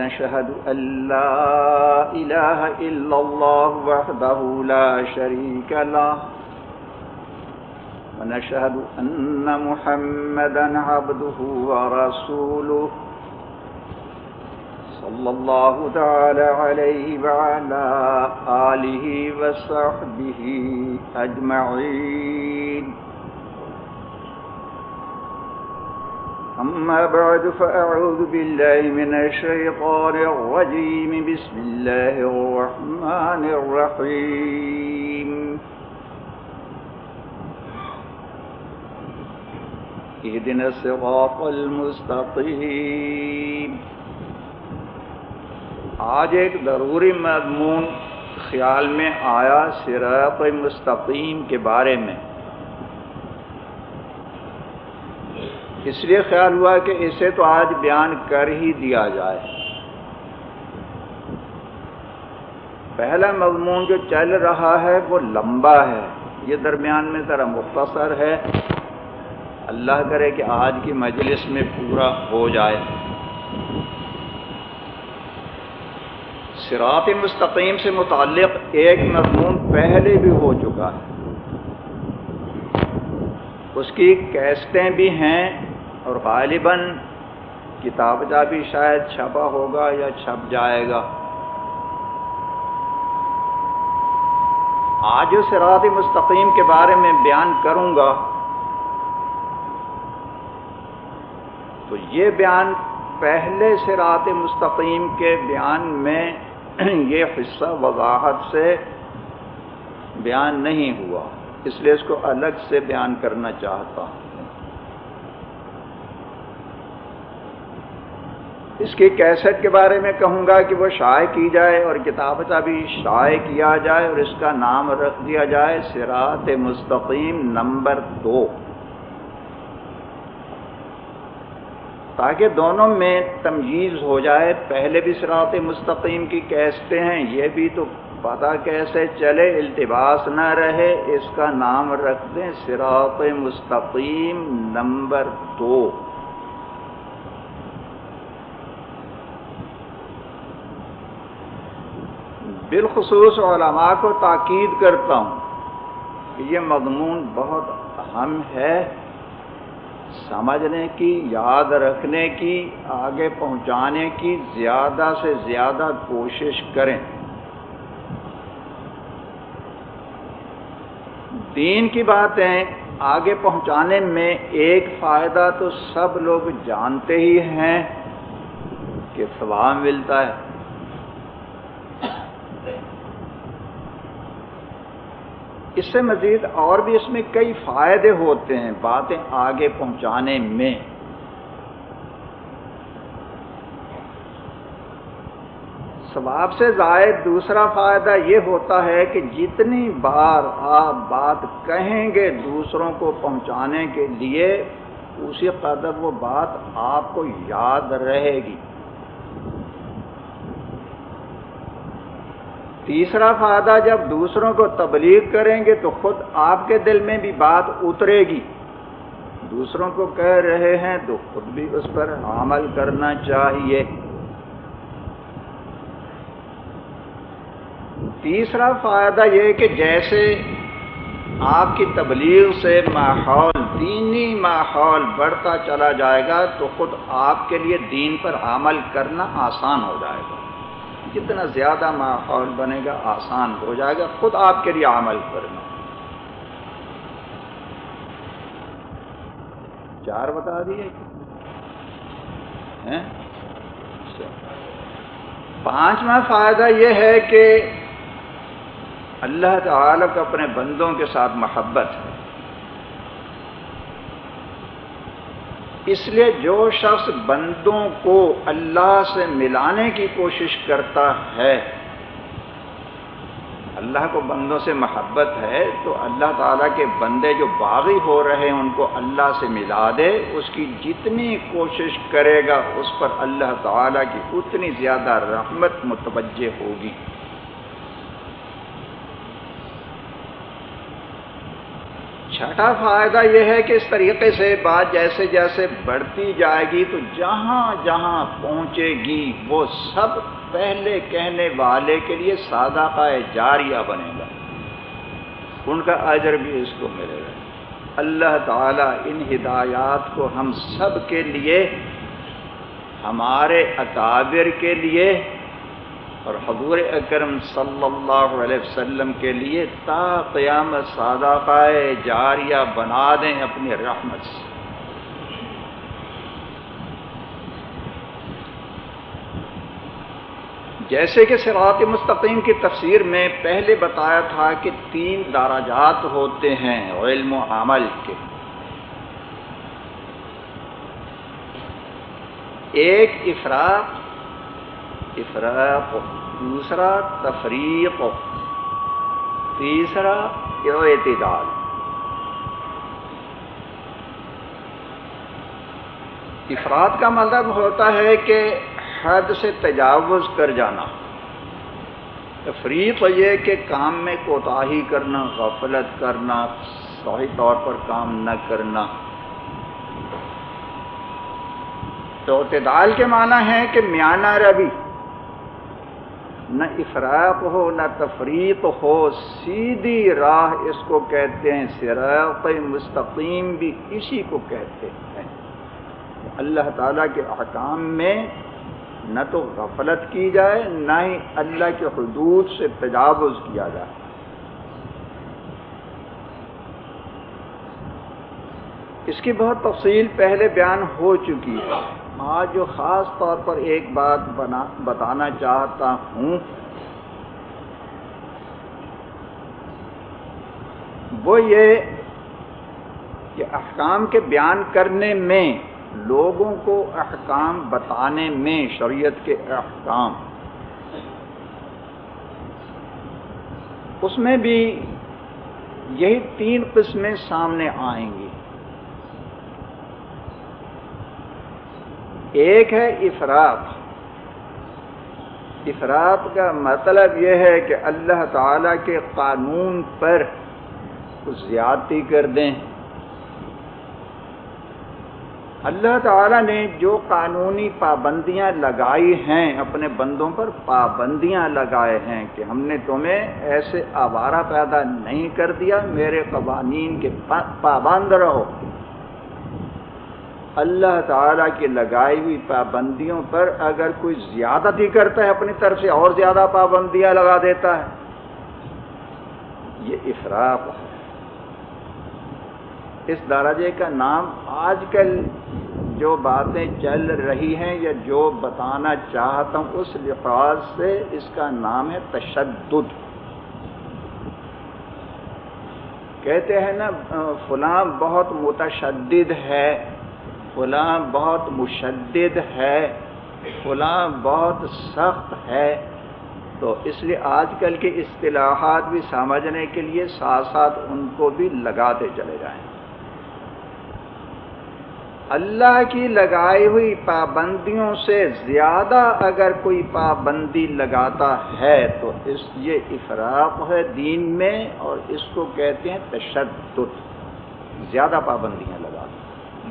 ونشهد أن لا إله إلا الله وحده لا شريك له ونشهد أن محمدا عبده ورسوله صلى الله تعالى عليه وعلى آله وصحبه أجمعين أما بعد، فأعوذ بالله من الشيطان الرجيم. بسم الله الرحمن الرحيم. اهدنا الصراط المستقيم. آج ایک ضروری مضمون خیال میں آیا، صراط مستقیم کے بارے میں۔ اس لیے خیال ہوا کہ اسے تو آج بیان کر ہی دیا جائے۔ پہلا مضمون جو چل رہا ہے وہ لمبا ہے۔ یہ درمیان میں ذرا مختصر ہے۔ اللہ کرے کہ آج کی مجلس میں پورا ہو جائے۔ سرات مستقیم سے متعلق ایک مضمون پہلے بھی ہو چکا ہے۔ اس کی کیسٹیں بھی ہیں۔ اور غالباً کتاب جا بھی شاید چھپا ہوگا یا چھپ جائے گا۔ آج اس رات مستقیم کے بارے میں بیان کروں گا۔ تو یہ بیان پہلے سے رات مستقیم کے بیان میں یہ حصہ وضاحت سے بیان نہیں ہوا، اس لیے اس کو الگ سے بیان کرنا چاہتا ہوں۔ اس کی کیسٹ کے بارے میں کہوں گا کہ وہ شائع کی جائے اور کتاب کا بھی شائع کیا جائے اور اس کا نام رکھ دیا جائے سرات مستقیم نمبر دو۔ تاکہ دونوں میں تمجیز ہو جائے، پہلے بھی سرات مستقیم کی کیسٹیں ہیں، یہ بھی تو پتہ کیسے چلے، التباس نہ رہے، اس کا نام رکھ دیں سراط مستقیم نمبر دو۔ بالخصوص علماء کو تاکید کرتا ہوں کہ یہ مضمون بہت اہم ہے سمجھنے کی، یاد رکھنے کی، آگے پہنچانے کی، زیادہ سے زیادہ کوشش کریں۔ دین کی باتیں آگے پہنچانے میں ایک فائدہ تو سب لوگ جانتے ہی ہیں کہ ثواب ملتا ہے۔ اس سے مزید اور بھی اس میں کئی فائدے ہوتے ہیں باتیں آگے پہنچانے میں۔ ثواب سے زائد دوسرا فائدہ یہ ہوتا ہے کہ جتنی بار آپ بات کہیں گے دوسروں کو پہنچانے کے لیے، اسی قدر وہ بات آپ کو یاد رہے گی۔ تیسرا فائدہ جب دوسروں کو تبلیغ کریں گے تو خود آپ کے دل میں بھی بات اترے گی۔ دوسروں کو کہہ رہے ہیں تو خود بھی اس پر عمل کرنا چاہیے۔ تیسرا فائدہ یہ کہ جیسے آپ کی تبلیغ سے ماحول، دینی ماحول بڑھتا چلا جائے گا تو خود آپ کے لیے دین پر عمل کرنا آسان ہو جائے گا۔ جتنا زیادہ ماحول بنے گا، آسان ہو جائے گا، خود آپ کے لیے عمل کرنا۔ چار بتا دیے۔ پانچواں فائدہ یہ ہے کہ اللہ تعالی کو اپنے بندوں کے ساتھ محبت ہے۔ اس لیے جو شخص بندوں کو اللہ سے ملانے کی کوشش کرتا ہے، اللہ کو بندوں سے محبت ہے، تو اللہ تعالیٰ کے بندے جو باغی ہو رہے ہیں، ان کو اللہ سے ملا دے، اس کی جتنی کوشش کرے گا، اس پر اللہ تعالیٰ کی اتنی زیادہ رحمت متوجہ ہوگی۔ چھٹا فائدہ یہ ہے کہ اس طریقے سے بات جیسے جیسے بڑھتی جائے گی تو جہاں جہاں پہنچے گی وہ سب پہلے کہنے والے کے لیے سادہ کا جاریہ بنے گا۔ ان کا اجر بھی اس کو ملے گا۔ اللہ تعالیٰ ان ہدایات کو ہم سب کے لیے، ہمارے اکابر کے لیے اور حضور اکرم صلی اللہ علیہ وسلم کے لیے تا قیام سادہ پائے جاریہ بنا دیں اپنی رحمت سے۔ جیسے کہ سراط مستقیم کی تفسیر میں پہلے بتایا تھا کہ تین دراجات ہوتے ہیں علم و عمل کے۔ ایک افراد افراق، دوسرا تفریق، تیسرا اعتدال۔ افراد کا مطلب ہوتا ہے کہ حد سے تجاوز کر جانا۔ تفریق یہ کہ کام میں کوتاہی کرنا، غفلت کرنا، صحیح طور پر کام نہ کرنا۔ تو اعتدال کے معنی ہے کہ میانہ روی۔ نہ افراق ہو، نہ تفریق ہو، سیدھی راہ اس کو کہتے ہیں سراق مستقیم بھی اسی کو کہتے ہیں۔ اللہ تعالیٰ کے احکام میں نہ تو غفلت کی جائے، نہ ہی اللہ کے حدود سے تجاوز کیا جائے۔ اس کی بہت تفصیل پہلے بیان ہو چکی ہے۔ آج جو خاص طور پر ایک بات بنا بتانا چاہتا ہوں، وہ یہ کہ احکام کے بیان کرنے میں، لوگوں کو احکام بتانے میں، شریعت کے احکام۔ اس میں بھی یہی تین قسمیں سامنے آئیں گی۔ ایک ہے افراد افراد کا مطلب یہ ہے کہ اللہ تعالی کے قانون پر زیادتی کر دیں۔ اللہ تعالیٰ نے جو قانونی پابندیاں لگائی ہیں، اپنے بندوں پر پابندیاں لگائے ہیں کہ ہم نے تمہیں ایسے آوارہ پیدا نہیں کر دیا، میرے قوانین کے پابند رہو۔ اللہ تعالیٰ کی لگائی ہوئی پابندیوں پر اگر کوئی زیادتی کرتا ہے، اپنی طرف سے اور زیادہ پابندیاں لگا دیتا ہے۔ یہ افراق ہے۔ اس درجے کا نام آج کل جو باتیں چل رہی ہیں یا جو بتانا چاہتا ہوں، اس لحاظ سے اس کا نام ہے تشدد۔ کہتے ہیں نا، فلاں بہت متشدد ہے۔ فلاں بہت مشدد ہے، فلاں بہت سخت ہے۔ تو اس لیے آج کل کے اصطلاحات بھی سمجھنے کے لیے ساتھ ساتھ ان کو بھی لگاتے چلے جائیں۔ اللہ کی لگائی ہوئی پابندیوں سے زیادہ اگر کوئی پابندی لگاتا ہے تو اس یہ افراق ہے دین میں اور اس کو کہتے ہیں تشدد۔ زیادہ پابندیاں۔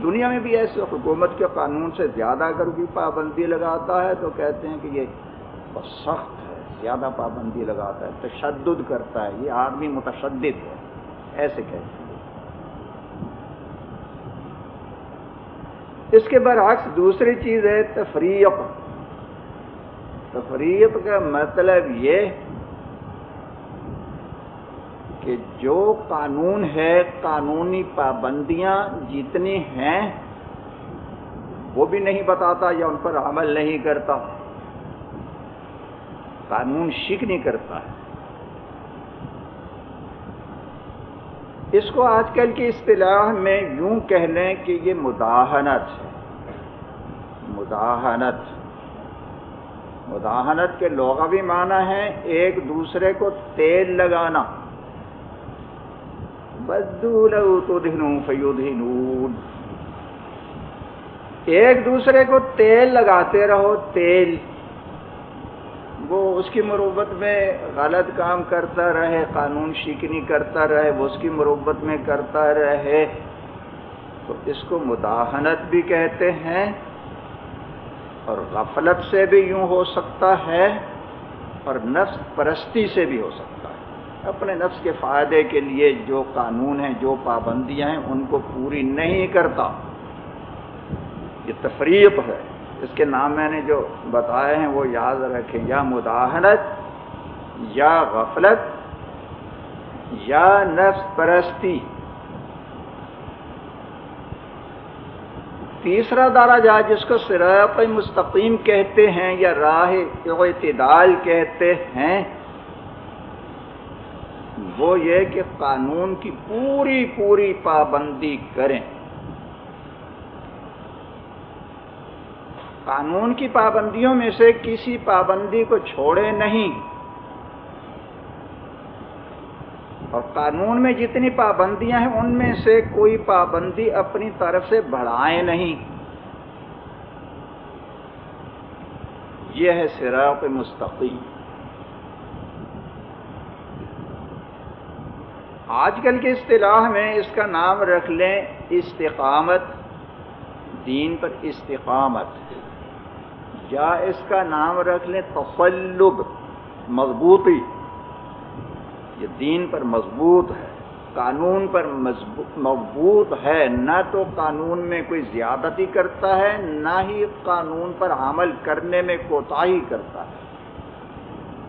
دنیا میں بھی ایسے حکومت کے قانون سے زیادہ اگر کوئی پابندی لگاتا ہے تو کہتے ہیں کہ یہ بہت سخت ہے، زیادہ پابندی لگاتا ہے، تشدد کرتا ہے، یہ آدمی متشدد ہے، ایسے کہتے ہیں۔ اس کے برعکس دوسری چیز ہے تفریق۔ تفریق کا مطلب یہ کہ جو قانون ہے، قانونی پابندیاں جتنی ہیں، وہ بھی نہیں بتاتا یا ان پر عمل نہیں کرتا۔ قانون شک نہیں کرتا۔ ہے اس کو آج کل کی اصطلاح میں یوں کہہ لیں کہ یہ مداحنت ہے۔ مداحنت۔ مداحنت کے لغوی معنی ہے ایک دوسرے کو تیل لگانا۔ بدو لو تو فیودہنون ایک دوسرے کو تیل لگاتے رہو، تیل۔ وہ اس کی مروبت میں غلط کام کرتا رہے، قانون شکنی کرتا رہے، وہ اس کی مروبت میں کرتا رہے۔ تو اس کو مداحنت بھی کہتے ہیں اور غفلت سے بھی یوں ہو سکتا ہے اور نفس پرستی سے بھی ہو سکتا ہے اپنے نفس کے فائدے کے لیے جو قانون ہیں، جو پابندیاں ہیں، ان کو پوری نہیں کرتا۔ یہ تفریق ہے۔ اس کے نام میں نے جو بتائے ہیں، وہ یاد رکھیں۔ یا مداحنت یا غفلت، یا نفس پرستی۔ تیسرا درجہ، جس کو صراط مستقیم کہتے ہیں یا راہ اعتدال کہتے ہیں وہ یہ کہ قانون کی پوری پوری پابندی کریں۔ قانون کی پابندیوں میں سے کسی پابندی کو چھوڑے نہیں۔ اور قانون میں جتنی پابندیاں ہیں، ان میں سے کوئی پابندی اپنی طرف سے بڑھائے نہیں۔ یہ ہے سراپ مستقیم۔ آج کل کی اصطلاح میں اس کا نام رکھ لیں استقامت، دین پر استقامت۔ یا اس کا نام رکھ لیں تفلب مضبوطی۔ یہ دین پر مضبوط ہے، قانون پر مضبوط ہے۔ نہ تو قانون میں کوئی زیادتی کرتا ہے، نہ ہی قانون پر عمل کرنے میں کوتاہی کرتا ہے۔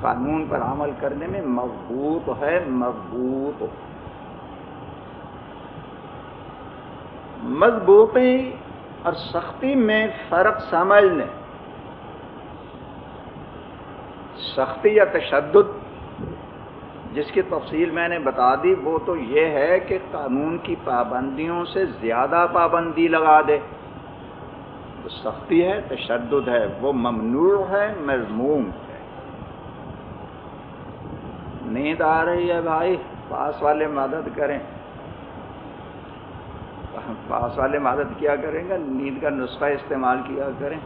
قانون پر عمل کرنے میں مضبوط ہے، مضبوط۔ مضبوطی اور سختی میں فرق سمجھ لیں سختی یا تشدد، جس کی تفصیل میں نے بتا دی، وہ تو یہ ہے کہ قانون کی پابندیوں سے زیادہ پابندی لگا دے۔ تو سختی ہے، تشدد ہے، وہ ممنوع ہے، مضموم ہے۔ نیند آ رہی ہے بھائی، پاس والے مدد کریں۔ پاس والے مدد کیا کریں گا نیند کا نسخہ استعمال کیا کریں۔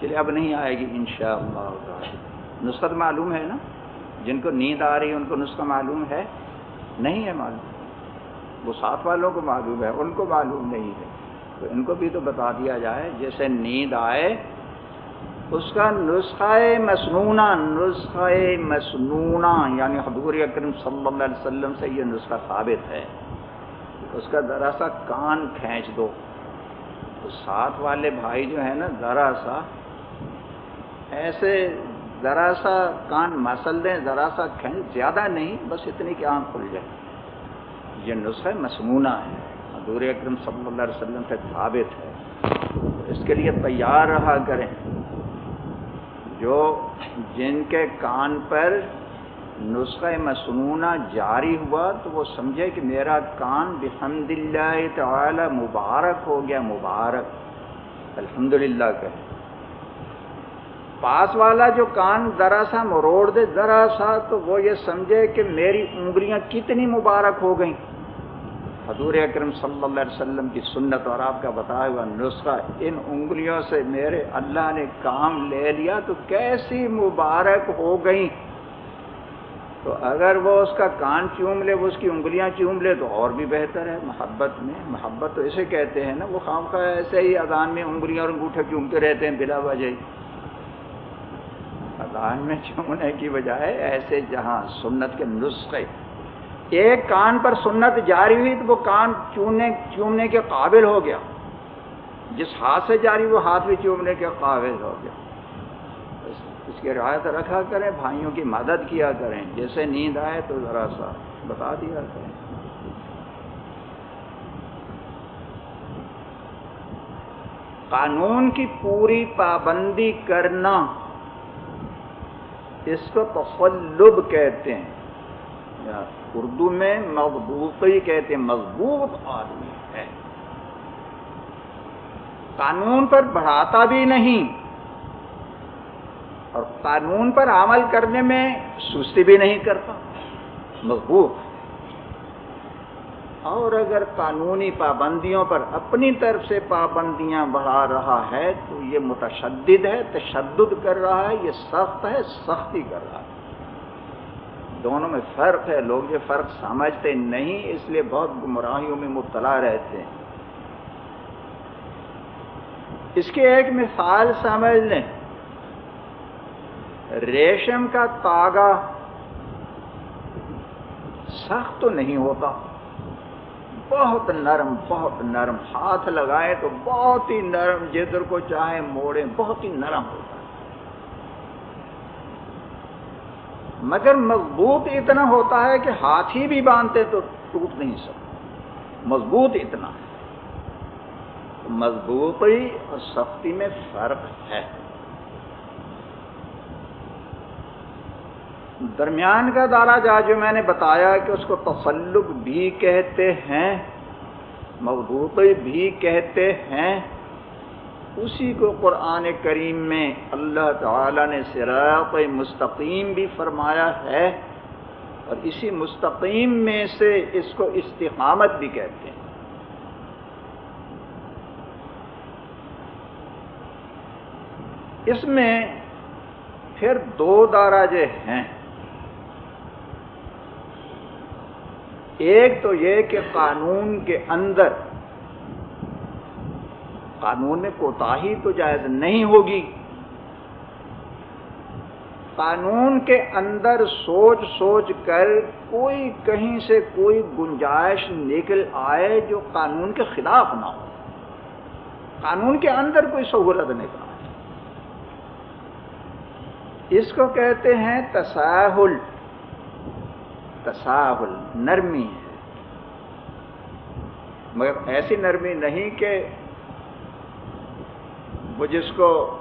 چلیے، اب نہیں آئے گی، انشاءاللہ نسخہ معلوم ہے نا؟ جن کو نیند آ رہی ہے، ان کو نسخہ معلوم ہے؟ نہیں ہے معلوم۔ وہ ساتھ والوں کو معلوم ہے، ان کو معلوم نہیں ہے۔ تو ان کو بھی تو بتا دیا جائے، جیسے نیند آئے، اس کا نسخہ مصنوعہ نسخہ مصنوعہ یعنی حضور اکرم صلی اللہ علیہ وسلم سے یہ نسخہ ثابت ہے۔ اس کا ذرا سا کان کھینچ دو۔ تو ساتھ والے بھائی جو ہیں نا، ذرا سا ایسے ذرا سا کان مسل دیں، ذرا سا کھینچ، زیادہ نہیں، بس اتنی کہ آنکھ کھل جائے۔ یہ نسخہ مسمونہ ہے۔ حضور اکرم صلی اللہ علیہ وسلم سے ثابت ہے۔ اس کے لیے تیار رہا کریں۔ جو جن کے کان پر نسخہ مسنونہ جاری ہوا تو وہ سمجھے کہ میرا کان بحمد اللہ تعالی مبارک ہو گیا، مبارک۔ الحمدللہ کہ پاس والا جو کان ذرا سا مروڑ دے، ذرا سا تو وہ یہ سمجھے کہ میری انگلیاں کتنی مبارک ہو گئیں۔ حضور اکرم صلی اللہ علیہ وسلم کی سنت اور آپ کا بتایا ہوا نسخہ، ان انگلیوں سے میرے اللہ نے کام لے لیا تو کیسی مبارک ہو گئیں۔ تو اگر وہ اس کا کان چوم لے، وہ اس کی انگلیاں چوم لے تو اور بھی بہتر ہے۔ محبت میں، محبت تو اسے کہتے ہیں نا، وہ خام خواہ ایسے ہی اذان میں انگلیاں اور انگوٹھے چومتے رہتے ہیں بلا وجہ۔ اذان میں چومنے کی بجائے ایسے جہاں سنت کے نسخے۔ ایک کان پر سنت جاری ہوئی تو وہ کان چومنے چومنے کے قابل ہو گیا۔ جس ہاتھ سے جاری وہ ہاتھ بھی چومنے کے قابل ہو گیا۔ اس کی رعایت رکھا کریں، بھائیوں کی مدد کیا کریں۔ جیسے نیند آئے تو ذرا سا بتا دیا کریں۔ قانون کی پوری پابندی کرنا، اس کو تفلب کہتے ہیں۔ اردو میں مضبوطی کہتے ہیں، مضبوط آدمی ہے۔ قانون پر بڑھاتا بھی نہیں۔ اور قانون پر عمل کرنے میں سستی بھی نہیں کرتا۔ مضبوط اور اگر قانونی پابندیوں پر اپنی طرف سے پابندیاں بڑھا رہا ہے، تو یہ متشدد ہے، تشدد کر رہا ہے، یہ سخت ہے، سختی کر رہا ہے۔ دونوں میں فرق ہے، لوگ یہ فرق سمجھتے نہیں، اس لیے بہت گمراہیوں میں مبتلا رہتے ہیں۔ اس کی ایک مثال سمجھ لیں۔ ریشم کا تاگا سخت تو نہیں ہوتا۔ بہت نرم بہت نرم۔ ہاتھ لگائے تو بہت ہی نرم جدھر کو چاہے موڑے، بہت ہی نرم ہوتا ہے۔ مگر مضبوط اتنا ہوتا ہے کہ ہاتھ ہی بھی باندھتے تو ٹوٹ نہیں سکتے مضبوط اتنا۔ ہے مضبوطی اور سختی میں فرق ہے۔ درمیان کا دارا جا جو میں نے بتایا کہ اس کو تسلق بھی کہتے ہیں مضبوطی بھی کہتے ہیں، اسی کو قرآن کریم میں اللہ تعالی نے سراط مستقیم بھی فرمایا ہے اور اسی مستقیم میں سے اس کو استقامت بھی کہتے ہیں۔ اس میں پھر دو داراجے ہیں ایک تو یہ کہ قانون کے اندر قانون میں کوتا تو جائز نہیں ہوگی۔ قانون کے اندر سوچ سوچ کر کوئی کہیں سے کوئی گنجائش نکل آئے جو قانون کے خلاف نہ ہو۔ قانون کے اندر کوئی سہولت نکل آئے اس کو کہتے ہیں تساہل۔ تساہل، نرمی ہے۔ مگر ایسی نرمی نہیں کہ وہ جس کو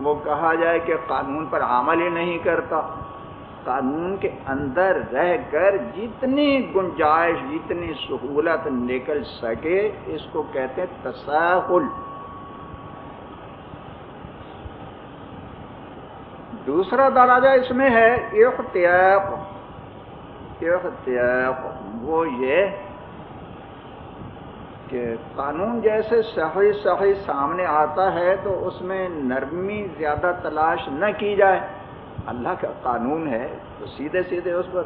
وہ کہا جائے کہ قانون پر عمل ہی نہیں کرتا۔ قانون کے اندر رہ کر جتنی گنجائش، جتنی سہولت نکل سکے، اس کو کہتے ہیں تساہل۔ دوسرا درجہ اس میں ہے اختیاق اختیاق وہ یہ کہ قانون جیسے صحیح صحیح سامنے آتا ہے تو اس میں نرمی زیادہ تلاش نہ کی جائے۔ اللہ کا قانون ہے، تو سیدھے سیدھے اس پر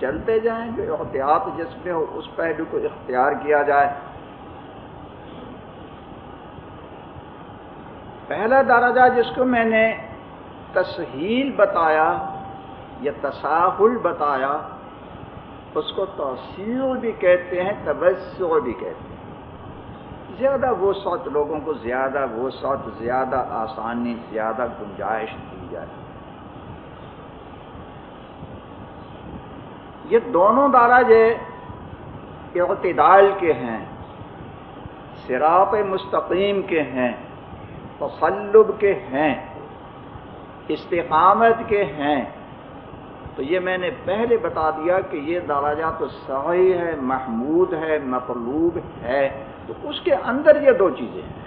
چلتے جائیں جو احتیاط جس میں ہو، اس پہلو کو اختیار کیا جائے۔ پہلا درجہ جس کو میں نے تسہیل بتایا یا تساہل بتایا اس کو توسیع بھی کہتے ہیں، تبصر بھی کہتے ہیں۔ زیادہ وہ سوت لوگوں کو زیادہ، وہ سوت زیادہ آسانی، زیادہ گنجائش دی جائے۔ یہ دونوں داراج اعتدال کے ہیں سراپ مستقیم کے ہیں تسلب کے ہیں، استقامت کے ہیں۔ تو یہ میں نے پہلے بتا دیا کہ یہ داراجہ تو صحیح ہے محمود ہے، مطلوب ہے۔ تو اس کے اندر یہ دو چیزیں ہیں۔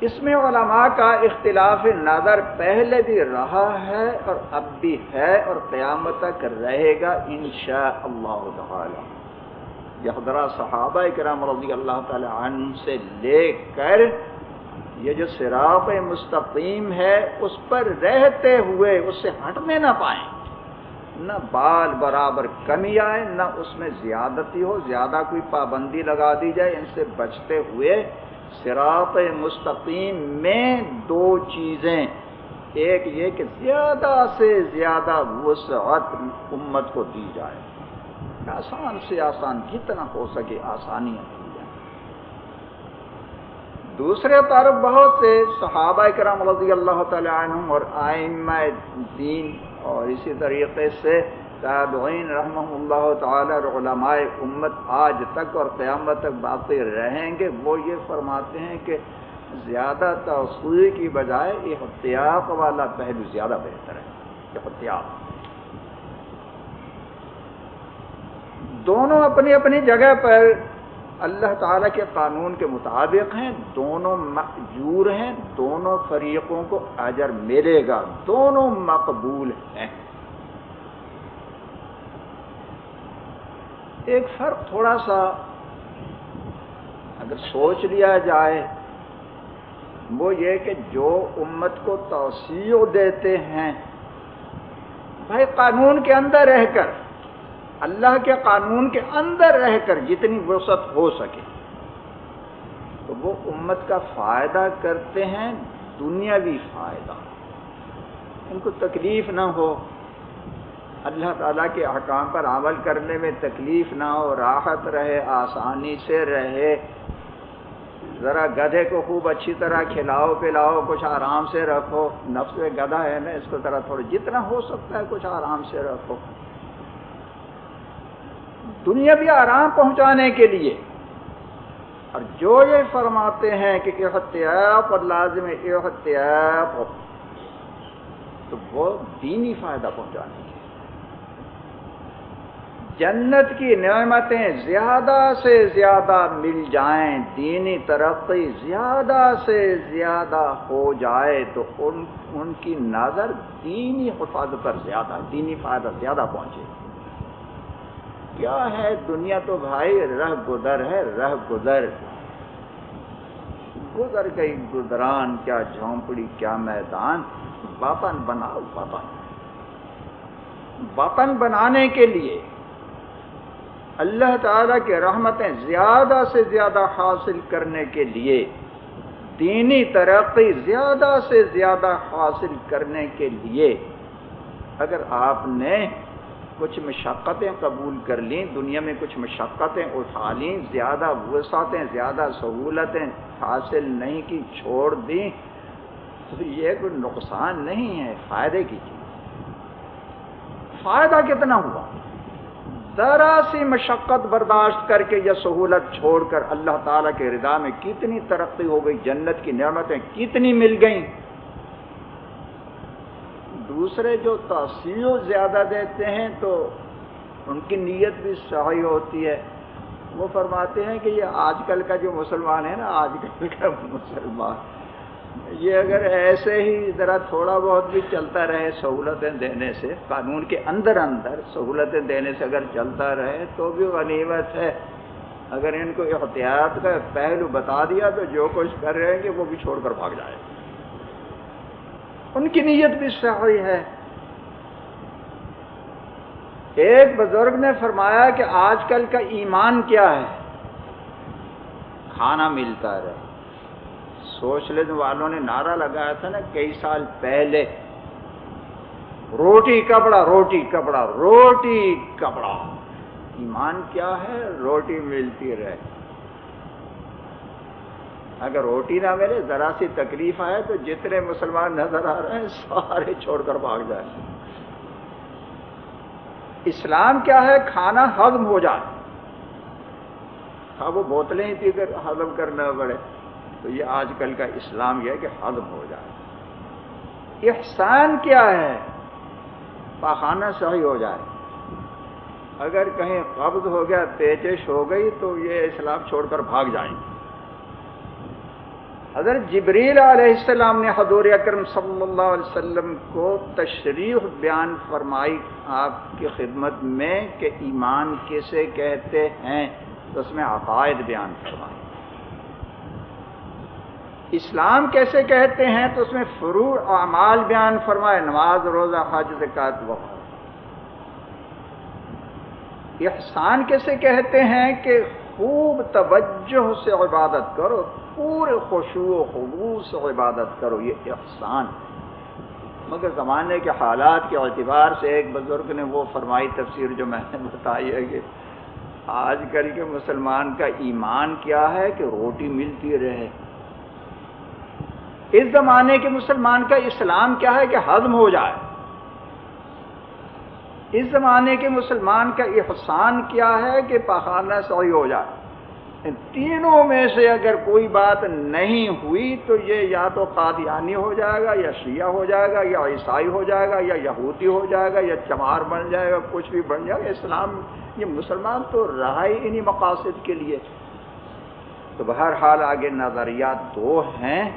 اس میں علماء کا اختلاف نظر پہلے بھی رہا ہے اور اب بھی ہے اور قیامت تک رہے گا انشاء اللہ تعالی۔ یہ حضرہ صحابہ کرام رضی اللہ تعالی عنہ سے لے کر یہ جو سراپ مستقیم ہے، اس پر رہتے ہوئے اس سے ہٹنے نہ پائیں۔ نہ بال برابر کمی آئے، نہ اس میں زیادتی ہو، زیادہ کوئی پابندی لگا دی جائے، ان سے بچتے ہوئے سراط مستقیم میں دو چیزیں۔ ایک یہ کہ زیادہ سے زیادہ وسعت امت کو دی جائے۔ آسان سے آسان، جتنا ہو سکے آسانی دی جائے دوسرے طرف بہت سے صحابہ کرام رضی اللہ تعالی عنہم اور آئمہ دین اور اسی طریقے سے تابعین رحمہ اللہ تعالی علماء امت آج تک اور قیامت تک باقی رہیں گے۔ وہ یہ فرماتے ہیں کہ زیادہ توسیع کی بجائے احتیاط والا پہلو زیادہ بہتر ہے۔ احتیاط۔ دونوں اپنی اپنی جگہ پر اللہ تعالیٰ کے قانون کے مطابق ہیں، دونوں مجور ہیں، دونوں فریقوں کو اجر ملے گا، دونوں مقبول ہیں۔ ایک فرق تھوڑا سا اگر سوچ لیا جائے، وہ یہ کہ جو امت کو توسیع دیتے ہیں، بھائی قانون کے اندر رہ کر اللہ کے قانون کے اندر رہ کر جتنی وسعت ہو سکے، تو وہ امت کا فائدہ کرتے ہیں، دنیاوی فائدہ۔ ان کو تکلیف نہ ہو۔ اللہ تعالیٰ کے احکام پر عمل کرنے میں تکلیف نہ ہو، راحت رہے، آسانی سے رہے۔ ذرا گدھے کو خوب اچھی طرح کھلاؤ، پلاؤ، کچھ آرام سے رکھو۔ نفس گدھا ہے نا، اس کو ذرا تھوڑا جتنا ہو سکتا ہے، کچھ آرام سے رکھو۔ دنیا بھی آرام پہنچانے کے لیے۔ اور جو یہ فرماتے ہیں کہ احتیاط اور لازم احتیاط تو وہ دینی فائدہ پہنچانے کے جنت کی نعمتیں زیادہ سے زیادہ مل جائیں، دینی ترقی زیادہ سے زیادہ ہو جائے، تو ان ان کی نظر دینی حفاظت پر زیادہ، دینی فائدہ زیادہ پہنچے۔ کیا ہے؟ دنیا تو بھائی، رہ گدر ہے، رہ گدر۔ گزر گئی گدران، کیا جھونپڑی، کیا میدان؟ وطن بناؤ، وطن۔ وطن بنانے کے لیے اللہ تعالیٰ کے رحمتیں زیادہ سے زیادہ حاصل کرنے کے لیے، دینی ترقی زیادہ سے زیادہ حاصل کرنے کے لیے۔ اگر آپ نے کچھ مشقتیں قبول کر لیں، دنیا میں کچھ مشقتیں اٹھا لیں، زیادہ وسعتیں، زیادہ سہولتیں حاصل نہیں کی، چھوڑ دیں، تو یہ کوئی نقصان نہیں ہے، فائدے کی چیز۔ فائدہ کتنا ہوا؟ ذرا سی مشقت برداشت کر کے یا سہولت چھوڑ کر اللہ تعالیٰ کے ردا میں کتنی ترقی ہو گئی، جنت کی نعمتیں کتنی مل گئیں۔ دوسرے جو تاثیر زیادہ دیتے ہیں تو ان کی نیت بھی صحیح ہوتی ہے۔ وہ فرماتے ہیں کہ یہ آج کل کا جو مسلمان ہے نا آج کل کا مسلمان۔ یہ اگر ایسے ہی ذرا تھوڑا بہت بھی چلتا رہے سہولتیں دینے سے، قانون کے اندر اندر سہولتیں دینے سے اگر چلتا رہے تو بھی غنیمت ہے۔ اگر ان کو احتیاط کا پہلو بتا دیا تو جو کچھ کر رہے ہیں کہ وہ بھی چھوڑ کر بھاگ جائے۔ ان کی نیت بھی صحیح ہے۔ ایک بزرگ نے فرمایا کہ آج کل کا ایمان کیا ہے؟ کھانا ملتا رہے۔ سوشلزم والوں نے نعرہ لگایا تھا نا کئی سال پہلے۔ روٹی کپڑا روٹی کپڑا روٹی کپڑا۔ ایمان کیا ہے؟ روٹی ملتی رہے۔ اگر روٹی نہ ملے، ذرا سی تکلیف آئے تو جتنے مسلمان نظر آ رہے ہیں، سارے چھوڑ کر بھاگ جائیں۔ اسلام کیا ہے؟ کھانا ہضم ہو جائے۔ ہاں وہ بوتلیں ہی پی کر ہضم کرنا پڑے۔ تو یہ آج کل کا اسلام یہ ہے کہ ہضم ہو جائے۔ احسان کیا ہے؟ پاخانہ صحیح ہو جائے۔ اگر کہیں قبض ہو گیا، پیچش ہو گئی تو یہ اسلام چھوڑ کر بھاگ جائیں۔ گے حضرت جبریل علیہ السلام نے حضور اکرم صلی اللہ علیہ وسلم کو تشریح بیان فرمائی آپ کی خدمت میں کہ ایمان کیسے کہتے ہیں؟ تو اس میں عقائد بیان فرمائی۔ اسلام کیسے کہتے ہیں؟ تو اس میں فرو اعمال بیان فرمائے نماز، روزہ، حج زکات و احسان کیسے کہتے ہیں کہ خوب توجہ سے عبادت کرو۔ پورے خوشو و خبوص عبادت کرو، یہ احسان مگر زمانے کے حالات کے اعتبار سے ایک بزرگ نے وہ فرمائی تفسیر جو میں نے بتائی ہے کہ آج کل کے مسلمان کا ایمان کیا ہے کہ روٹی ملتی رہے۔ اس زمانے کے مسلمان کا اسلام کیا ہے کہ ہضم ہو جائے۔ اس زمانے کے مسلمان کا احسان کیا ہے کہ پخانہ صحیح ہو جائے۔ تینوں میں سے اگر کوئی بات نہیں ہوئی تو یہ یا تو قادیانی ہو جائے گا، یا شیعہ ہو جائے گا، یا عیسائی ہو جائے گا، یا یہودی ہو جائے گا، یا چمار بن جائے گا، کچھ بھی بن جائے گا، اسلام، یہ مسلمان تو رہا ہی انہیں مقاصد کے لیے۔ تو بہرحال آگے نظریات دو ہیں،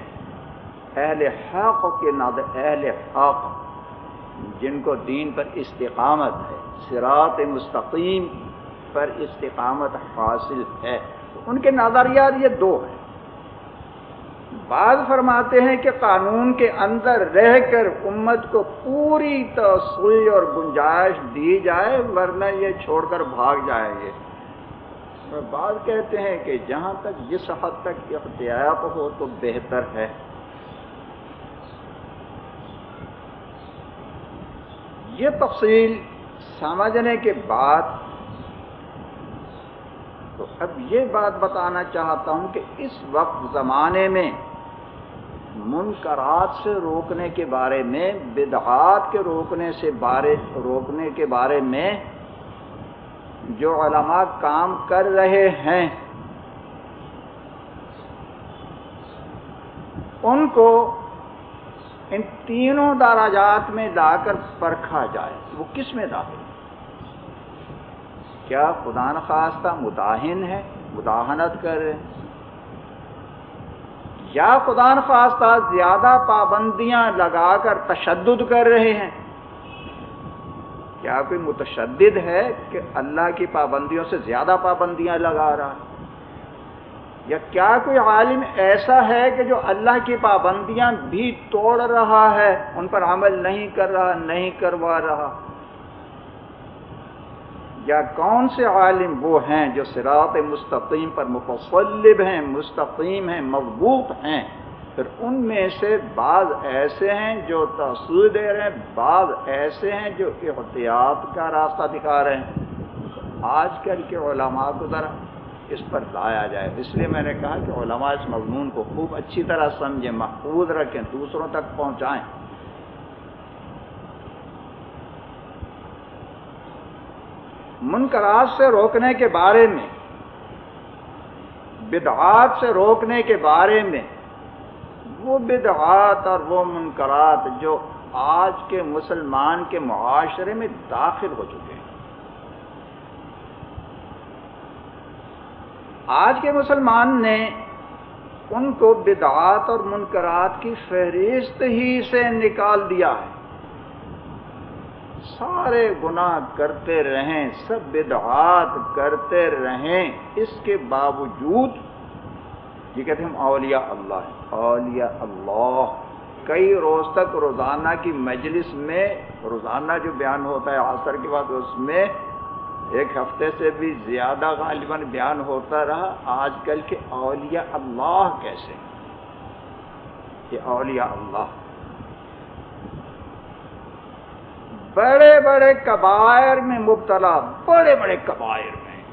اہل حق کے نظر اہل حق، جن کو دین پر استقامت ہے سرات مستقیم پر استقامت حاصل ہے۔ ان کے نظریات یہ دو ہیں۔ بعض فرماتے ہیں کہ قانون کے اندر رہ کر امت کو پوری توسیع اور گنجائش دی جائے، ورنہ یہ چھوڑ کر بھاگ جائیں گے اور بعض کہتے ہیں کہ جہاں تک جس حد تک اختیار ہو تو بہتر ہے۔ یہ تفصیل سمجھنے کے بعد تو اب یہ بات بتانا چاہتا ہوں کہ اس وقت زمانے میں منکرات سے روکنے کے بارے میں، بدعات کے روکنے سے بارے، روکنے کے بارے میں جو علماء کام کر رہے ہیں، ان کو ان تینوں دراجات میں لا کر پرکھا جائے۔ وہ کس میں داخل کیا خدا نخواستہ مداحن ہے؟ مداحنت کر رہے ہیں۔ یا خدا نخواستہ زیادہ پابندیاں لگا کر تشدد کر رہے ہیں؟ کیا کوئی متشدد ہے کہ اللہ کی پابندیوں سے زیادہ پابندیاں لگا رہا ہے؟ یا کیا کوئی عالم ایسا ہے کہ جو اللہ کی پابندیاں بھی توڑ رہا ہے، ان پر عمل نہیں کر رہا، نہیں کروا رہا؟ یا کون سے عالم وہ ہیں جو سراط مستقیم پر مفصلب ہیں، مستقیم ہیں، مضبوط ہیں؟ پھر ان میں سے بعض ایسے ہیں جو تاثر دے رہے ہیں، بعض ایسے ہیں جو احتیاط کا راستہ دکھا رہے ہیں۔ آج کل کے علماء کو ذرا اس پر لایا جائے۔ اس لیے میں نے کہا کہ علماء اس مضمون کو خوب اچھی طرح سمجھیں، محفوظ رکھیں، دوسروں تک پہنچائیں۔ منکرات سے روکنے کے بارے میں، بدعات سے روکنے کے بارے میں، وہ بدعات اور وہ منکرات جو آج کے مسلمان کے معاشرے میں داخل ہو چکے ہیں۔ آج کے مسلمان نے ان کو بدعات اور منکرات کی فہرست ہی سے نکال دیا ہے۔ سارے گناہ کرتے رہیں، سب بدعات کرتے رہیں، اس کے باوجود، یہ کہتے ہیں ہم اولیاء اللہ ہیں، اولیاء اللہ۔ کئی روز تک روزانہ کی مجلس میں، روزانہ جو بیان ہوتا ہے عصر کے بعد، اس میں ایک ہفتے سے بھی زیادہ غالباً بیان ہوتا رہا، آج کل کے اولیاء اللہ کیسے یہ اولیاء اللہ۔ بڑے بڑے کبائر میں مبتلا، بڑے بڑے کبائر میں۔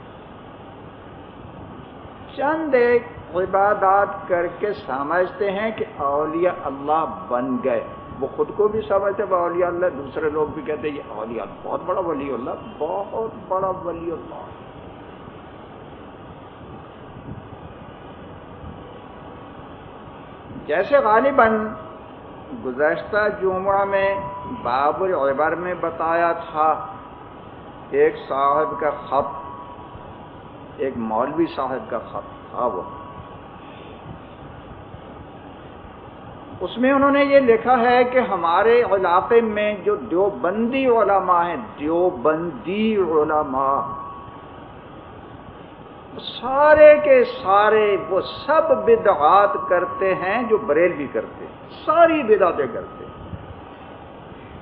چند ایک عبادات کر کے سمجھتے ہیں کہ اولیاء اللہ بن گئے۔ وہ خود کو بھی سمجھتے اولیاء اللہ، دوسرے لوگ بھی کہتے ہیں، یہ اولیاء اللہ، بہت بڑا ولی اللہ، بہت بڑا ولی اللہ۔ جیسے غالباً گزشتہ جمعہ میں باب العبر میں بتایا تھا، ایک صاحب کا خط، ایک مولوی صاحب کا خط تھا وہ۔ اس میں انہوں نے یہ لکھا ہے کہ ہمارے علاقے میں جو دیوبندی علماء ہیں، دیوبندی علماء سارے کے سارے وہ سب بدعات کرتے ہیں جو بریل بھی کرتے ہیں۔ ساری بدعتیں کرتے ہیں۔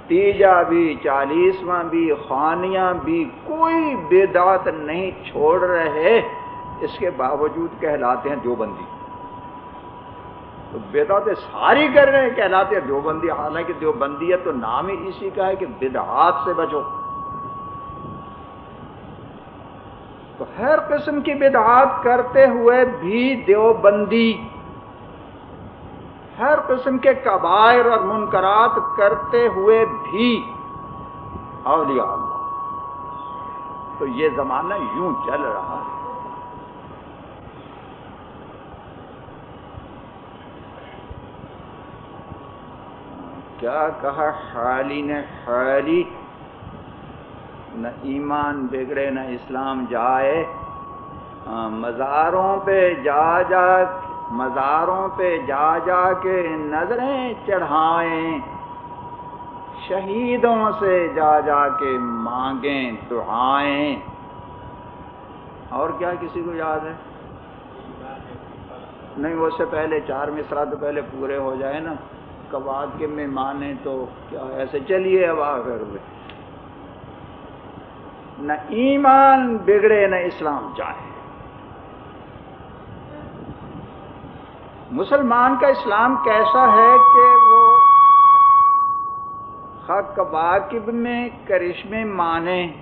تیجا بھی، چالیسواں بھی خانیاں بھی کوئی بدعت نہیں چھوڑ رہے۔ اس کے باوجود کہلاتے ہیں دیوبندی۔ تو بدعتیں ساری کر رہے ہیں، کہلاتے ہیں دیوبندی۔ حالانکہ دیوبندی ہے تو نام ہی اسی کا ہے کہ بدعات سے بچو۔ تو ہر قسم کی بدعات کرتے ہوئے بھی دیوبندی، ہر قسم کے قبائر اور منکرات کرتے ہوئے بھی اولیاء اللہ۔ تو یہ زمانہ یوں چل رہا ہے۔ کیا کہا؟ حالی نے حالی نہ ایمان بگڑے، نہ اسلام جائے۔ ہاں، مزاروں پہ جا جا، مزاروں پہ جا جا کے نظریں چڑھائیں۔ شہیدوں سے جا جا کے مانگیں، دعائیں۔ اور کیا کسی کو یاد ہے؟ نہیں اس سے پہلے چار مصرا تو پہلے پورے ہو جائے نا۔ کباب کے میں مانے تو کیا ایسے چلیے، اب آخر نہ ایمان بگڑے نہ اسلام جائے۔ مسلمان کا اسلام کیسا ہے کہ وہ حق واقب میں کرشمے مانے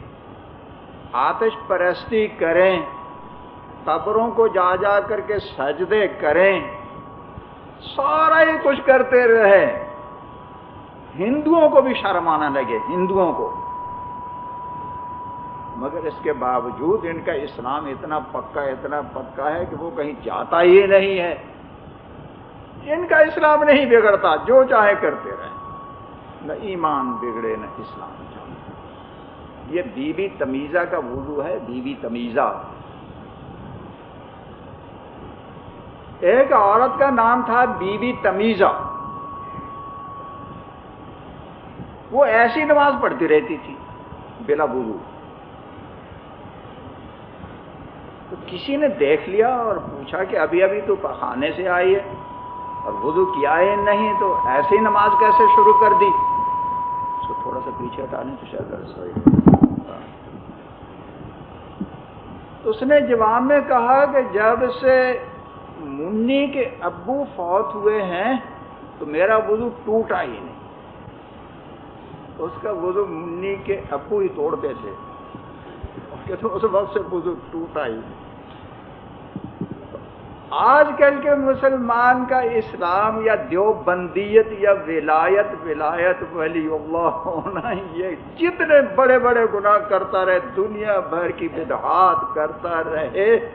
آتش پرستی کریں، قبروں کو جا جا کر کے سجدے کریں، سارا ہی کچھ کرتے رہے ہندوؤں کو بھی شرمانا لگے، ہندوؤں کو۔ مگر اس کے باوجود ان کا اسلام اتنا پکا اتنا پکا ہے کہ وہ کہیں جاتا ہی نہیں ہے۔ ان کا اسلام نہیں بگڑتا، جو چاہے کرتے رہے نہ ایمان بگڑے، نہ اسلام یہ بی بی تمیزہ کا وضو ہے، بی بی تمیزہ۔ ایک عورت کا نام تھا بی بی تمیزہ۔ وہ ایسی نماز پڑھتی رہتی تھی، بلا وضو تو کسی نے دیکھ لیا اور پوچھا کہ ابھی ابھی تو پخانے سے آئی ہے اور وضو کیا ہے نہیں تو ایسی نماز کیسے شروع کر دی؟ اس کو تھوڑا سا پیچھے ہٹانے تو شاید تو اس نے جواب میں کہا کہ جب سے منی کے ابو فوت ہوئے ہیں تو میرا وضو ٹوٹا ہی نہیں۔ اس کا وضو منی کے ابو ہی توڑتے تھے۔ اس وقت سے وضو ٹوٹا ہی نہیں۔ آج کل کے مسلمان کا اسلام یا دیوبندیت یا ولایت ولایت ولی اللہ ہونا یہ جتنے بڑے بڑے گناہ کرتا رہے، دنیا بھر کی بدعات کرتا رہے،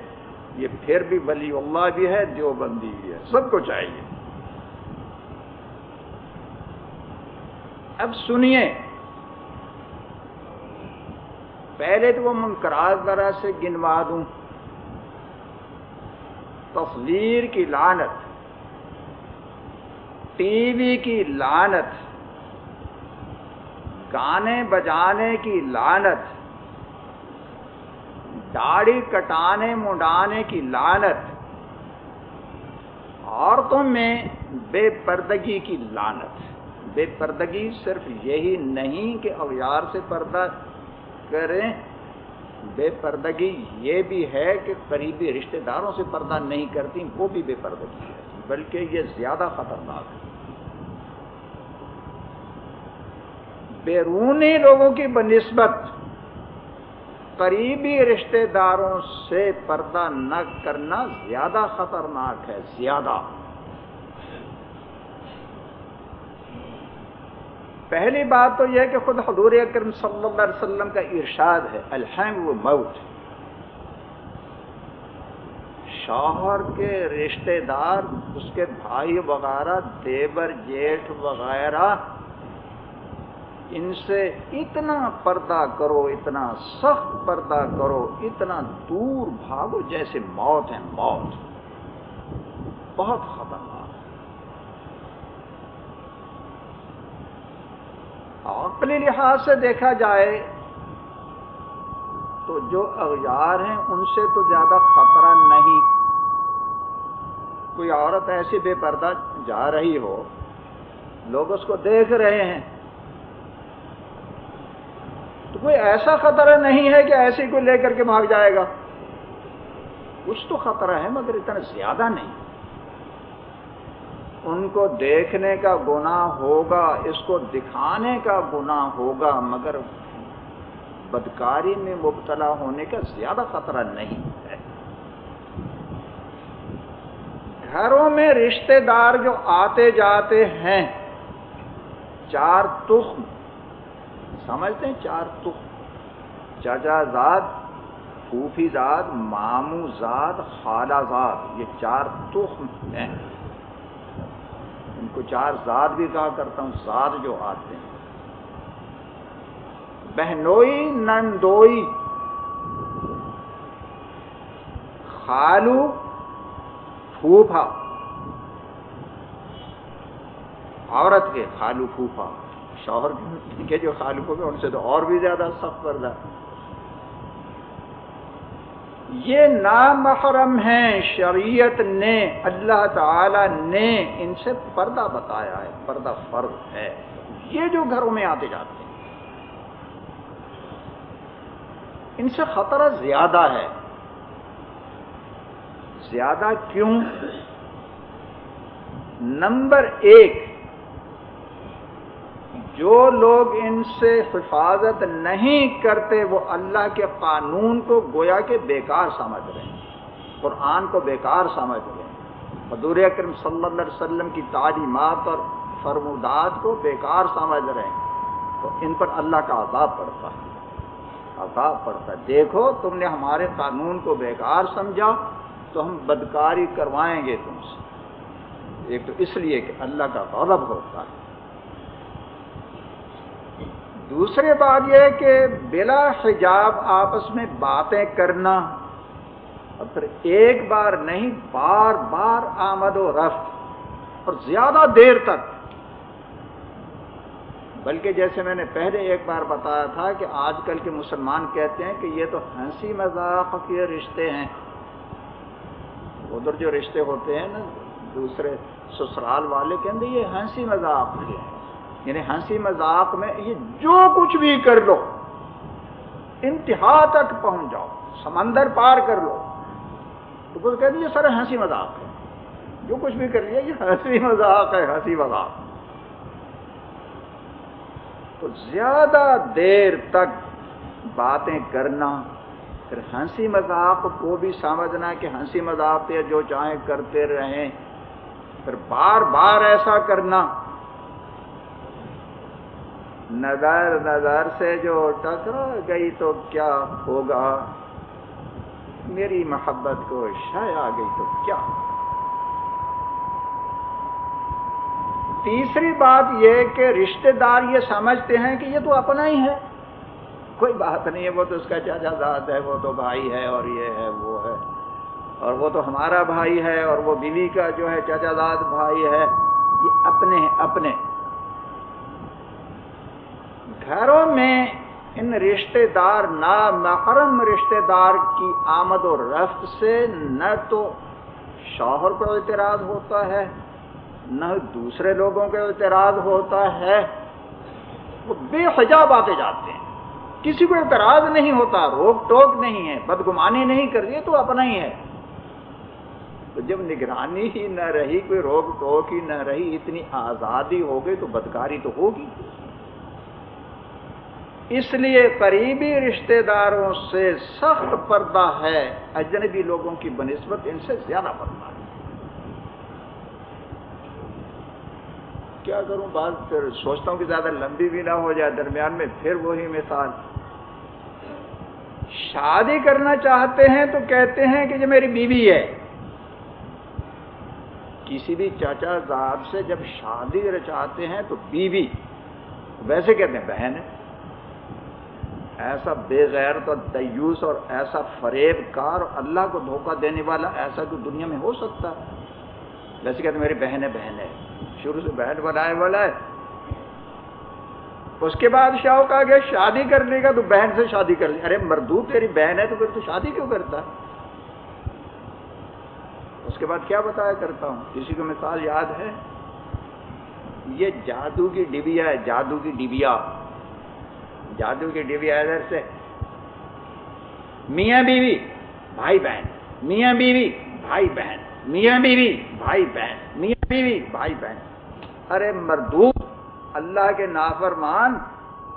یہ پھر بھی ولی اللہ بھی ہے، دیوبندی بھی ہے، سب کو چاہیے۔ اب سنیے، پہلے تو وہ منقرات طرح سے گنوا دوں۔ تصویر کی لانت ٹی وی کی لانت گانے بجانے کی لانت داڑھی کٹانے منڈانے کی لانت عورتوں میں بے پردگی کی لانت بے پردگی صرف یہی نہیں کہ اویار سے پردہ کریں بے پردگی یہ بھی ہے کہ قریبی رشتہ داروں سے پردہ نہیں کرتی، وہ بھی بے پردگی ہے، بلکہ یہ زیادہ خطرناک ہے۔ بیرونی لوگوں کی بنسبت قریبی رشتہ داروں سے پردہ نہ کرنا زیادہ خطرناک ہے، زیادہ۔ پہلی بات تو یہ کہ خود حضور اکرم صلی اللہ علیہ وسلم کا ارشاد ہے الحم و موت۔ شوہر کے رشتہ دار، اس کے بھائی وغیرہ، دیور، جیٹھ وغیرہ، ان سے اتنا پردہ کرو، اتنا سخت پردہ کرو، اتنا دور بھاگو جیسے موت ہے موت۔ بہت خطرناک۔ عقلی لحاظ سے دیکھا جائے تو جو اغیار ہیں ان سے تو زیادہ خطرہ نہیں۔ کوئی عورت ایسی بے پردہ جا رہی ہو، لوگ اس کو دیکھ رہے ہیں، تو کوئی ایسا خطرہ نہیں ہے کہ ایسی کو لے کر کے بھاگ جائے گا۔ کچھ تو خطرہ ہے مگر اتنا زیادہ نہیں۔ ان کو دیکھنے کا گناہ ہوگا، اس کو دکھانے کا گناہ ہوگا، مگر بدکاری میں مبتلا ہونے کا زیادہ خطرہ نہیں ہے۔ گھروں میں رشتہ دار جو آتے جاتے ہیں، چار تخم، سمجھتے ہیں چار تخم چچا زاد، پھوپھی زاد مامو زاد، خالہ زاد، یہ چار تخم ہیں۔ ان کو چار ذات بھی کہا کرتا ہوں، ذات جو آتے ہیں۔ بہنوئی، نندوئی۔ خالو، پھوپھا۔ عورت کے خالو پھوپھا۔ شوہر کے جو خالو کو ان سے تو اور بھی زیادہ سخت پردہ۔ یہ نامحرم ہیں، شریعت نے، اللہ تعالی نے ان سے پردہ بتایا ہے، پردہ فرض ہے۔ یہ جو گھروں میں آتے جاتے ہیں۔ ان سے خطرہ زیادہ ہے۔ زیادہ کیوں؟ نمبر ایک جو لوگ ان سے حفاظت نہیں کرتے، وہ اللہ کے قانون کو گویا کے بیکار سمجھ رہے ہیں، قرآن کو بیکار سمجھ رہے ہیں۔ حضور اکرم صلی اللہ علیہ وسلم کی تعلیمات اور فرمودات کو بیکار سمجھ رہے ہیں۔ تو ان پر اللہ کا عذاب پڑتا ہے۔ عذاب پڑتا ہے۔ دیکھو، تم نے ہمارے قانون کو بیکار سمجھا، تو ہم بدکاری کروائیں گے تم سے۔ ایک تو اس لیے کہ اللہ کا غضب ہوتا ہے۔ دوسری بات یہ کہ بلا حجاب آپس میں باتیں کرنا اور پھر ایک بار نہیں، بار بار آمد و رفت اور زیادہ دیر تک۔ بلکہ جیسے میں نے پہلے ایک بار بتایا تھا کہ آج کل کے مسلمان کہتے ہیں کہ یہ تو ہنسی مذاق کے رشتے ہیں۔ ادھر جو رشتے ہوتے ہیں نا، دوسرے سسرال والے کے اندر یہ ہنسی مذاق کے ہیں۔ یعنی ہنسی مذاق میں یہ جو کچھ بھی کر لو، انتہا تک پہنچ جاؤ، سمندر پار کر لو۔ تو کچھ کہہ دیجیے سر ہنسی مذاق ہے۔ جو کچھ بھی کر لیا، یہ ہنسی مذاق ہے، ہنسی مذاق۔ تو زیادہ دیر تک باتیں کرنا، پھر ہنسی مذاق کو بھی سمجھنا کہ ہنسی مذاق پہ جو چاہیں کرتے رہیں۔ پھر بار بار ایسا کرنا۔ نظر نظر سے جو ٹکرا گئی تو کیا ہوگا؟ میری محبت کو شاید آ گئی تو کیا؟ تیسری بات یہ کہ رشتہ دار یہ سمجھتے ہیں کہ یہ تو اپنا ہی ہے۔ کوئی بات نہیں ہے وہ تو اس کا چاچا داد ہے، وہ تو بھائی ہے اور یہ ہے، وہ ہے۔ اور وہ تو ہمارا بھائی ہے اور وہ بیوی کا جو ہے چاچا داد بھائی ہے، یہ اپنے اپنے۔ گھروں میں ان رشتہ دار نامحرم رشتہ دار کی آمد و رفت سے نہ تو شوہر پر اعتراض ہوتا ہے، نہ دوسرے لوگوں کا اعتراض ہوتا ہے۔ وہ بے حجاب آتے جاتے ہیں۔ کسی کو اعتراض نہیں ہوتا، روک ٹوک نہیں ہے، بدگمانی نہیں کر رہی تو اپنا ہی ہے۔ تو جب نگرانی ہی نہ رہی، کوئی روک ٹوک ہی نہ رہی، اتنی آزادی ہو گئی تو بدکاری تو ہوگی۔ اس لیے قریبی رشتہ داروں سے سخت پردہ ہے۔ اجنبی لوگوں کی بنسبت ان سے زیادہ پردہ ہے۔ کیا کروں؟ بات پھر سوچتا ہوں کہ زیادہ لمبی بھی نہ ہو جائے، درمیان میں پھر وہی مثال۔ شادی کرنا چاہتے ہیں تو کہتے ہیں کہ یہ میری بیوی ہے۔ کسی بھی چاچا زاد سے جب شادی چاہتے ہیں تو بیوی، ویسے کہتے ہیں بہن ہے۔ ایسا بے غیر تو دیوس اور ایسا فریب کار اللہ کو دھوکہ دینے والا ایسا کوئی دنیا میں ہو سکتا ہے۔ ویسے کہتے میری بہن ہے بہن ہے شروع سے بہن بنائے والا ہے۔ اس کے بعد شاہ کہا گیا شادی کرنے کا تو بہن سے شادی کر لی ارے مردو تیری بہن ہے تو پھر تو شادی کیوں کرتا اس کے بعد کیا بتایا کرتا ہوں؟ کسی کو مثال یاد ہے؟ یہ جادو کی ڈبیا ہے، جادو کی ڈبیا۔ جادو کی ڈبیا ادھر سے۔ میاں بیوی، بھائی بہن۔ میاں بیوی، بھائی بہن۔ میاں بیوی، بھائی بہن۔ میاں بیوی، بھائی بہن۔ ارے مردو اللہ کے نافرمان،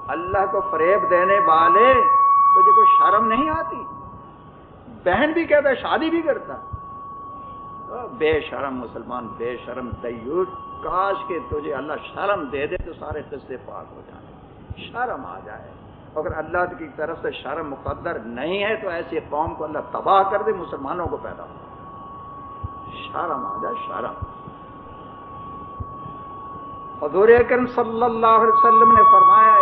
اللہ کو فریب دینے والے، تجھے کوئی شرم نہیں آتی؟ بہن بھی کہتا ہے، شادی بھی کرتا۔ بے شرم مسلمان، بے شرم دیوٹ کاش کے تجھے اللہ شرم دے دے تو سارے قصے پاک ہو جائیں شرم آ جائے۔ اگر اللہ کی طرف سے شرم مقدر نہیں ہے، تو ایسی قوم کو اللہ تباہ کر دے، مسلمانوں کو پیدا ہو شرم آ جائے، شرم۔ حضور اکرم صلی اللہ علیہ وسلم نے فرمایا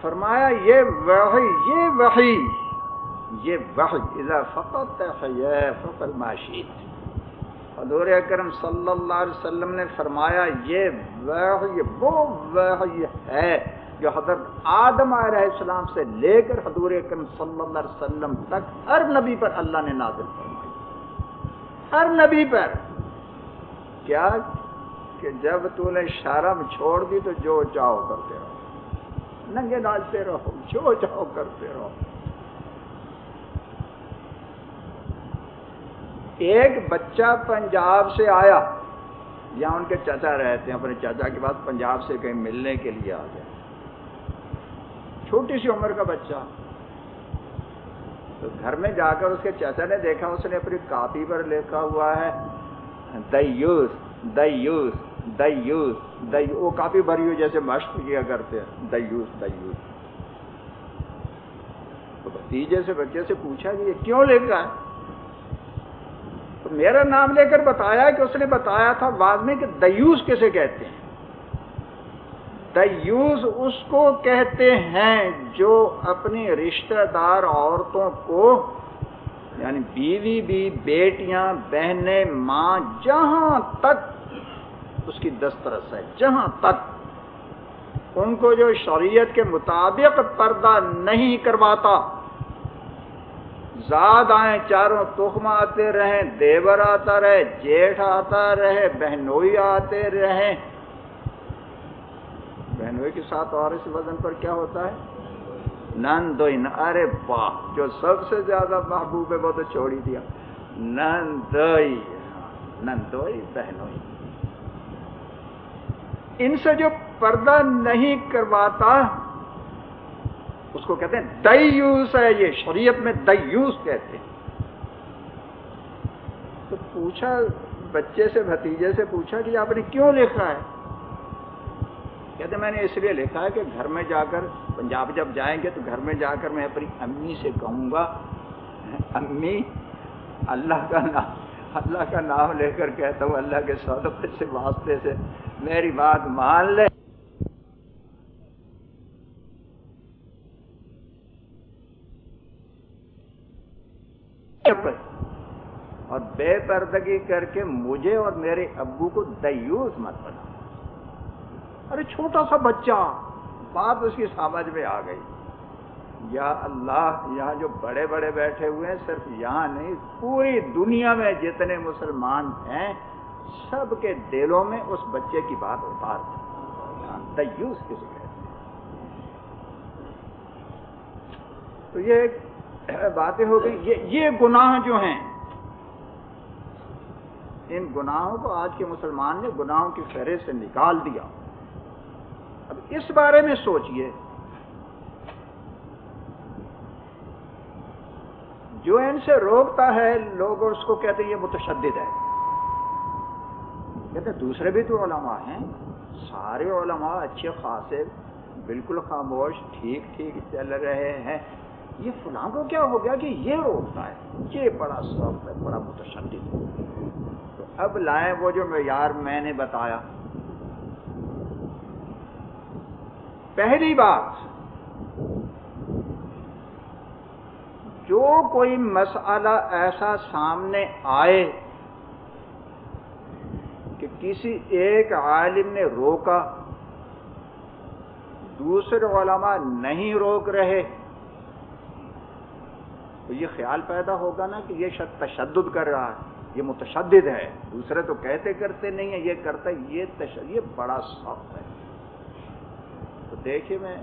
فرمایا، یہ وحی یہ وحی یہ وحی، اذا فقط ہے فقل معاشیت حضور اکرم صلی اللہ علیہ وسلم نے فرمایا، یہ وحی وہ وحی ہے جو حضرت آدم علیہ السلام سے لے کر حضور اکرم صلی اللہ علیہ وسلم تک ہر نبی پر اللہ نے نازل فرمائی۔ ہر نبی پر۔ کیا؟ کہ جب تو نے شرم چھوڑ دی تو جو چاہو کرتے رہو۔ ننگے ناچتے رہو، جو چاہو کرتے رہو۔ ایک بچہ پنجاب سے آیا یہاں ان کے چچا رہتے ہیں، اپنے چچا کے بعد پنجاب سے کہیں ملنے کے لیے آ گیا چھوٹی سی عمر کا بچہ۔ تو گھر میں جا کر اس کے چچا نے دیکھا، اس نے اپنی کاپی پر لکھا ہوا ہے دیوس دیوس دیوس دی وہ کاپی بھری ہوئی جیسے مشق کیا کرتے ہیں دیوس دیوس تو بھتیجے سے بچے سے پوچھا کہ یہ کیوں لکھا ہے؟ تو میرا نام لے کر بتایا کہ اس نے بتایا تھا بعد میں کہ دیوس کیسے کہتے ہیں؟ دیوس اس کو کہتے ہیں جو اپنی رشتہ دار عورتوں کو یعنی بیوی بھی، بیٹیاں، بہنیں، ماں، جہاں تک اس کی دسترس ہے، جہاں تک ان کو جو شریعت کے مطابق پردہ نہیں کرواتا۔ زاد آئیں چاروں تخم آتے رہیں، دیور آتا رہے، جیٹھ آتا رہے، بہنوئی آتے رہیں بہنوئی کے ساتھ اور اس وزن پر کیا ہوتا ہے؟ نندوئی ارے واہ جو سب سے زیادہ محبوب ہے وہ تو چھوڑی دیا۔ نندوئی۔ نندوئی، بہنوئی۔ ان سے جو پردہ نہیں کرواتا اس کو کہتے ہیں دیوس ہے یہ شریعت میں دیوس کہتے ہیں۔ تو پوچھا بچے سے، بھتیجے سے پوچھا کہ آپ نے کیوں لکھا ہے؟ کہتے میں نے اس لیے لکھا ہے کہ گھر میں جا کر، پنجاب جب جائیں گے تو گھر میں جا کر میں اپنی امی سے کہوں گا، امی، اللہ کا نام، اللہ کا نام لے کر کہتا ہوں، اللہ کے صدقے سے واسطے سے، میری بات مان لے۔ اور بے پردگی کر کے مجھے اور میرے ابو کو دیوس مت بنا۔ ارے چھوٹا سا بچہ، بات اس کی سمجھ میں آ گئی۔ یا اللہ، یہاں جو بڑے بڑے بیٹھے ہوئے ہیں، صرف یہاں نہیں، پوری دنیا میں جتنے مسلمان ہیں، سب کے دلوں میں اس بچے کی بات اتار دیوس کسی کہتے تو یہ باتیں ہو گئی۔ یہ گناہ جو ہیں، ان گناہوں کو آج کے مسلمان نے گناہوں کی فہرست سے نکال دیا۔ اب اس بارے میں سوچئے، جو ان سے روکتا ہے، لوگ اس کو کہتے ہیں یہ متشدد ہے۔ کہتے ہیں دوسرے بھی تو علماء ہیں، سارے علماء اچھے، خاصے، بالکل خاموش، ٹھیک ٹھیک، چل رہے ہیں۔ یہ فلاں کو کیا ہو گیا کہ یہ روکتا ہے؟ یہ بڑا سخت ہے، بڑا متشدد۔ تو اب لائیں وہ جو معیار میں نے بتایا۔ پہلی بات، جو کوئی مسئلہ ایسا سامنے آئے کہ کسی ایک عالم نے روکا، دوسرے علماء نہیں روک رہے تو یہ خیال پیدا ہوگا نا کہ یہ شخص تشدد کر رہا ہے، یہ متشدد ہے۔ دوسرے تو کہتے کرتے نہیں ہیں، یہ کرتا ہے، یہ تشدد یہ بڑا سخت ہے۔ تو دیکھیے میں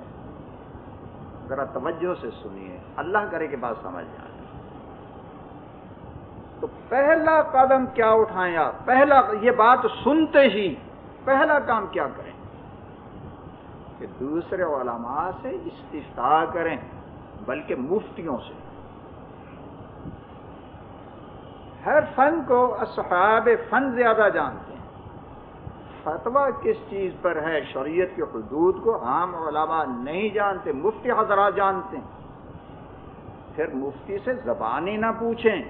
ذرا توجہ سے سنیے۔ اللہ کرے کے بعد سمجھ جائے تو پہلا قدم کیا اٹھائیں آپ؟ پہلا یہ بات سنتے ہی پہلا کام کیا کریں؟ کہ دوسرے علماء سے استفاع کریں، بلکہ مفتیوں سے۔ ہر فن کو اصحاب فن زیادہ جانتے ہیں۔ فتوا کس چیز پر ہے؟ شریعت کے حدود کو عام علماء نہیں جانتے، مفتی حضرات جانتے ہیں۔ پھر مفتی سے زبانی نہ پوچھیں۔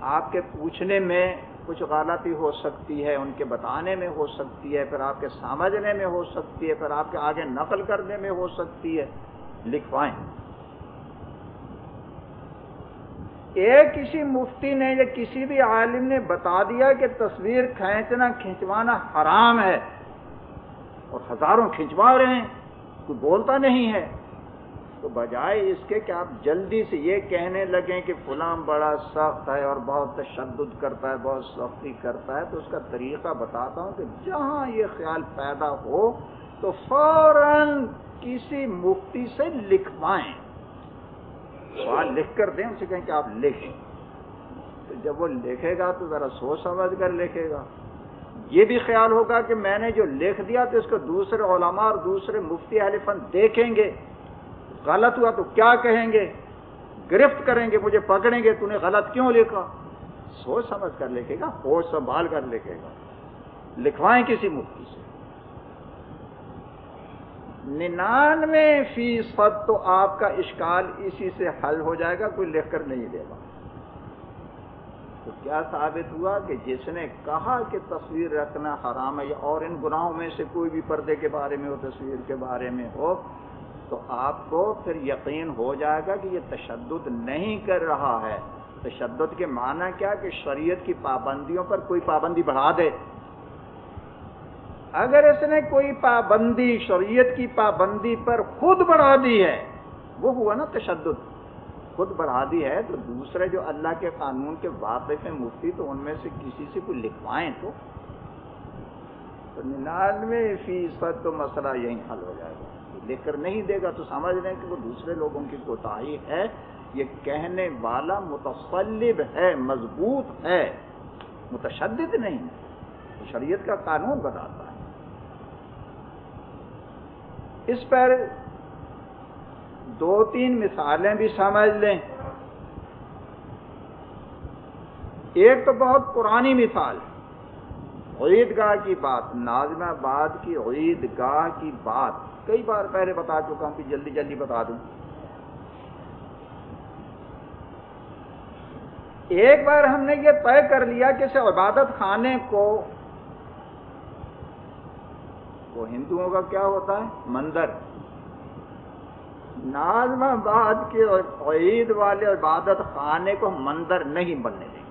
آپ کے پوچھنے میں کچھ غلطی ہو سکتی ہے، ان کے بتانے میں ہو سکتی ہے، پھر آپ کے سمجھنے میں ہو سکتی ہے، پھر آپ کے آگے نقل کرنے میں ہو سکتی ہے۔ لکھوائیں۔ ایک کسی مفتی نے یا کسی بھی عالم نے بتا دیا کہ تصویر کھینچنا کھینچوانا حرام ہے اور ہزاروں کھینچوا رہے ہیں، کوئی بولتا نہیں ہے۔ تو بجائے اس کے کہ آپ جلدی سے یہ کہنے لگیں کہ فلاں بڑا سخت ہے اور بہت تشدد کرتا ہے، بہت سختی کرتا ہے، تو اس کا طریقہ بتاتا ہوں کہ جہاں یہ خیال پیدا ہو تو فوراً کسی مفتی سے لکھوائیں۔ سوال لکھ کر دیں، اسے کہیں کہ آپ لکھیں تو جب وہ لکھے گا تو ذرا سوچ سمجھ کر لکھے گا۔ یہ بھی خیال ہوگا کہ میں نے جو لکھ دیا تو اس کو دوسرے علماء اور دوسرے مفتی اہل فن دیکھیں گے۔ غلط ہوا تو کیا کہیں گے؟ گرفت کریں گے، مجھے پکڑیں گے تو نے غلط کیوں لکھا؟ سوچ سمجھ کر لکھے گا، ہوش سنبھال کر لکھے گا۔ لکھوائیں کسی مفتی سے۔ ننانوے فیصد تو آپ کا اشکال اسی سے حل ہو جائے گا، کوئی لکھ کر نہیں دے گا۔ تو کیا ثابت ہوا کہ جس نے کہا کہ تصویر رکھنا حرام ہے یا اور ان گناہوں میں سے کوئی بھی پردے کے بارے میں ہو، تصویر کے بارے میں ہو، تو آپ کو پھر یقین ہو جائے گا کہ یہ تشدد نہیں کر رہا ہے۔ تشدد کے معنی کیا کہ شریعت کی پابندیوں پر کوئی پابندی بڑھا دے۔ اگر اس نے کوئی پابندی شریعت کی پابندی پر خود بڑھا دی ہے، وہ ہوا نا تشدد۔ خود بڑھا دی ہے تو دوسرے جو اللہ کے قانون کے واقف ہیں مفتی، تو ان میں سے کسی سے کوئی لکھوائیں تو۔ ننانوے فیصد تو مسئلہ یہی حل ہو جائے گا۔ لکھ کر نہیں دے گا تو سمجھ لیں کہ وہ دوسرے لوگوں کی کوتاہی ہے۔ یہ کہنے والا متصلب ہے، مضبوط ہے، متشدد نہیں شریعت کا قانون بتاتا ہے۔ اس پر دو تین مثالیں بھی سمجھ لیں۔ ایک تو بہت پرانی مثال عید گاہ کی بات، نازم آباد کی عید گاہ کی بات۔ کئی بار پہلے بتا چکا ہوں کہ جلدی جلدی بتا دوں۔ ایک بار ہم نے یہ طے کر لیا کہ اسے عبادت خانے کو وہ ہندوؤں کا کیا ہوتا ہے؟ مندر۔ نازم آباد کے عید والے عبادت خانے کو مندر نہیں بننے دیں۔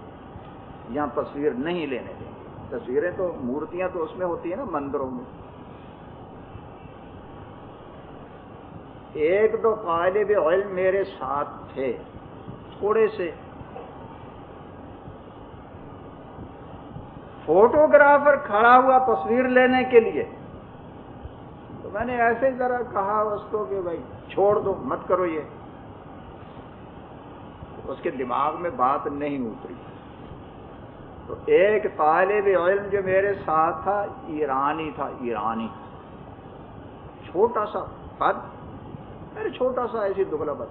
یہاں تصویر نہیں لینے دیں۔ تصویریں تو مورتیاں تو اس میں ہوتی ہیں نا، مندروں میں۔ ایک دو طالب علم میرے ساتھ تھے۔ تھوڑے سے۔ فوٹوگرافر کھڑا ہوا تصویر لینے کے لیے۔ تو میں نے ایسے ذرا کہا اس کو کہ بھائی چھوڑ دو، مت کرو یہ۔ اس کے دماغ میں بات نہیں اتری۔ تو ایک طالب علم جو میرے ساتھ تھا، ایرانی تھا، ایرانی۔ چھوٹا سا پد، میرے چھوٹا سا ایسی دبلا بد۔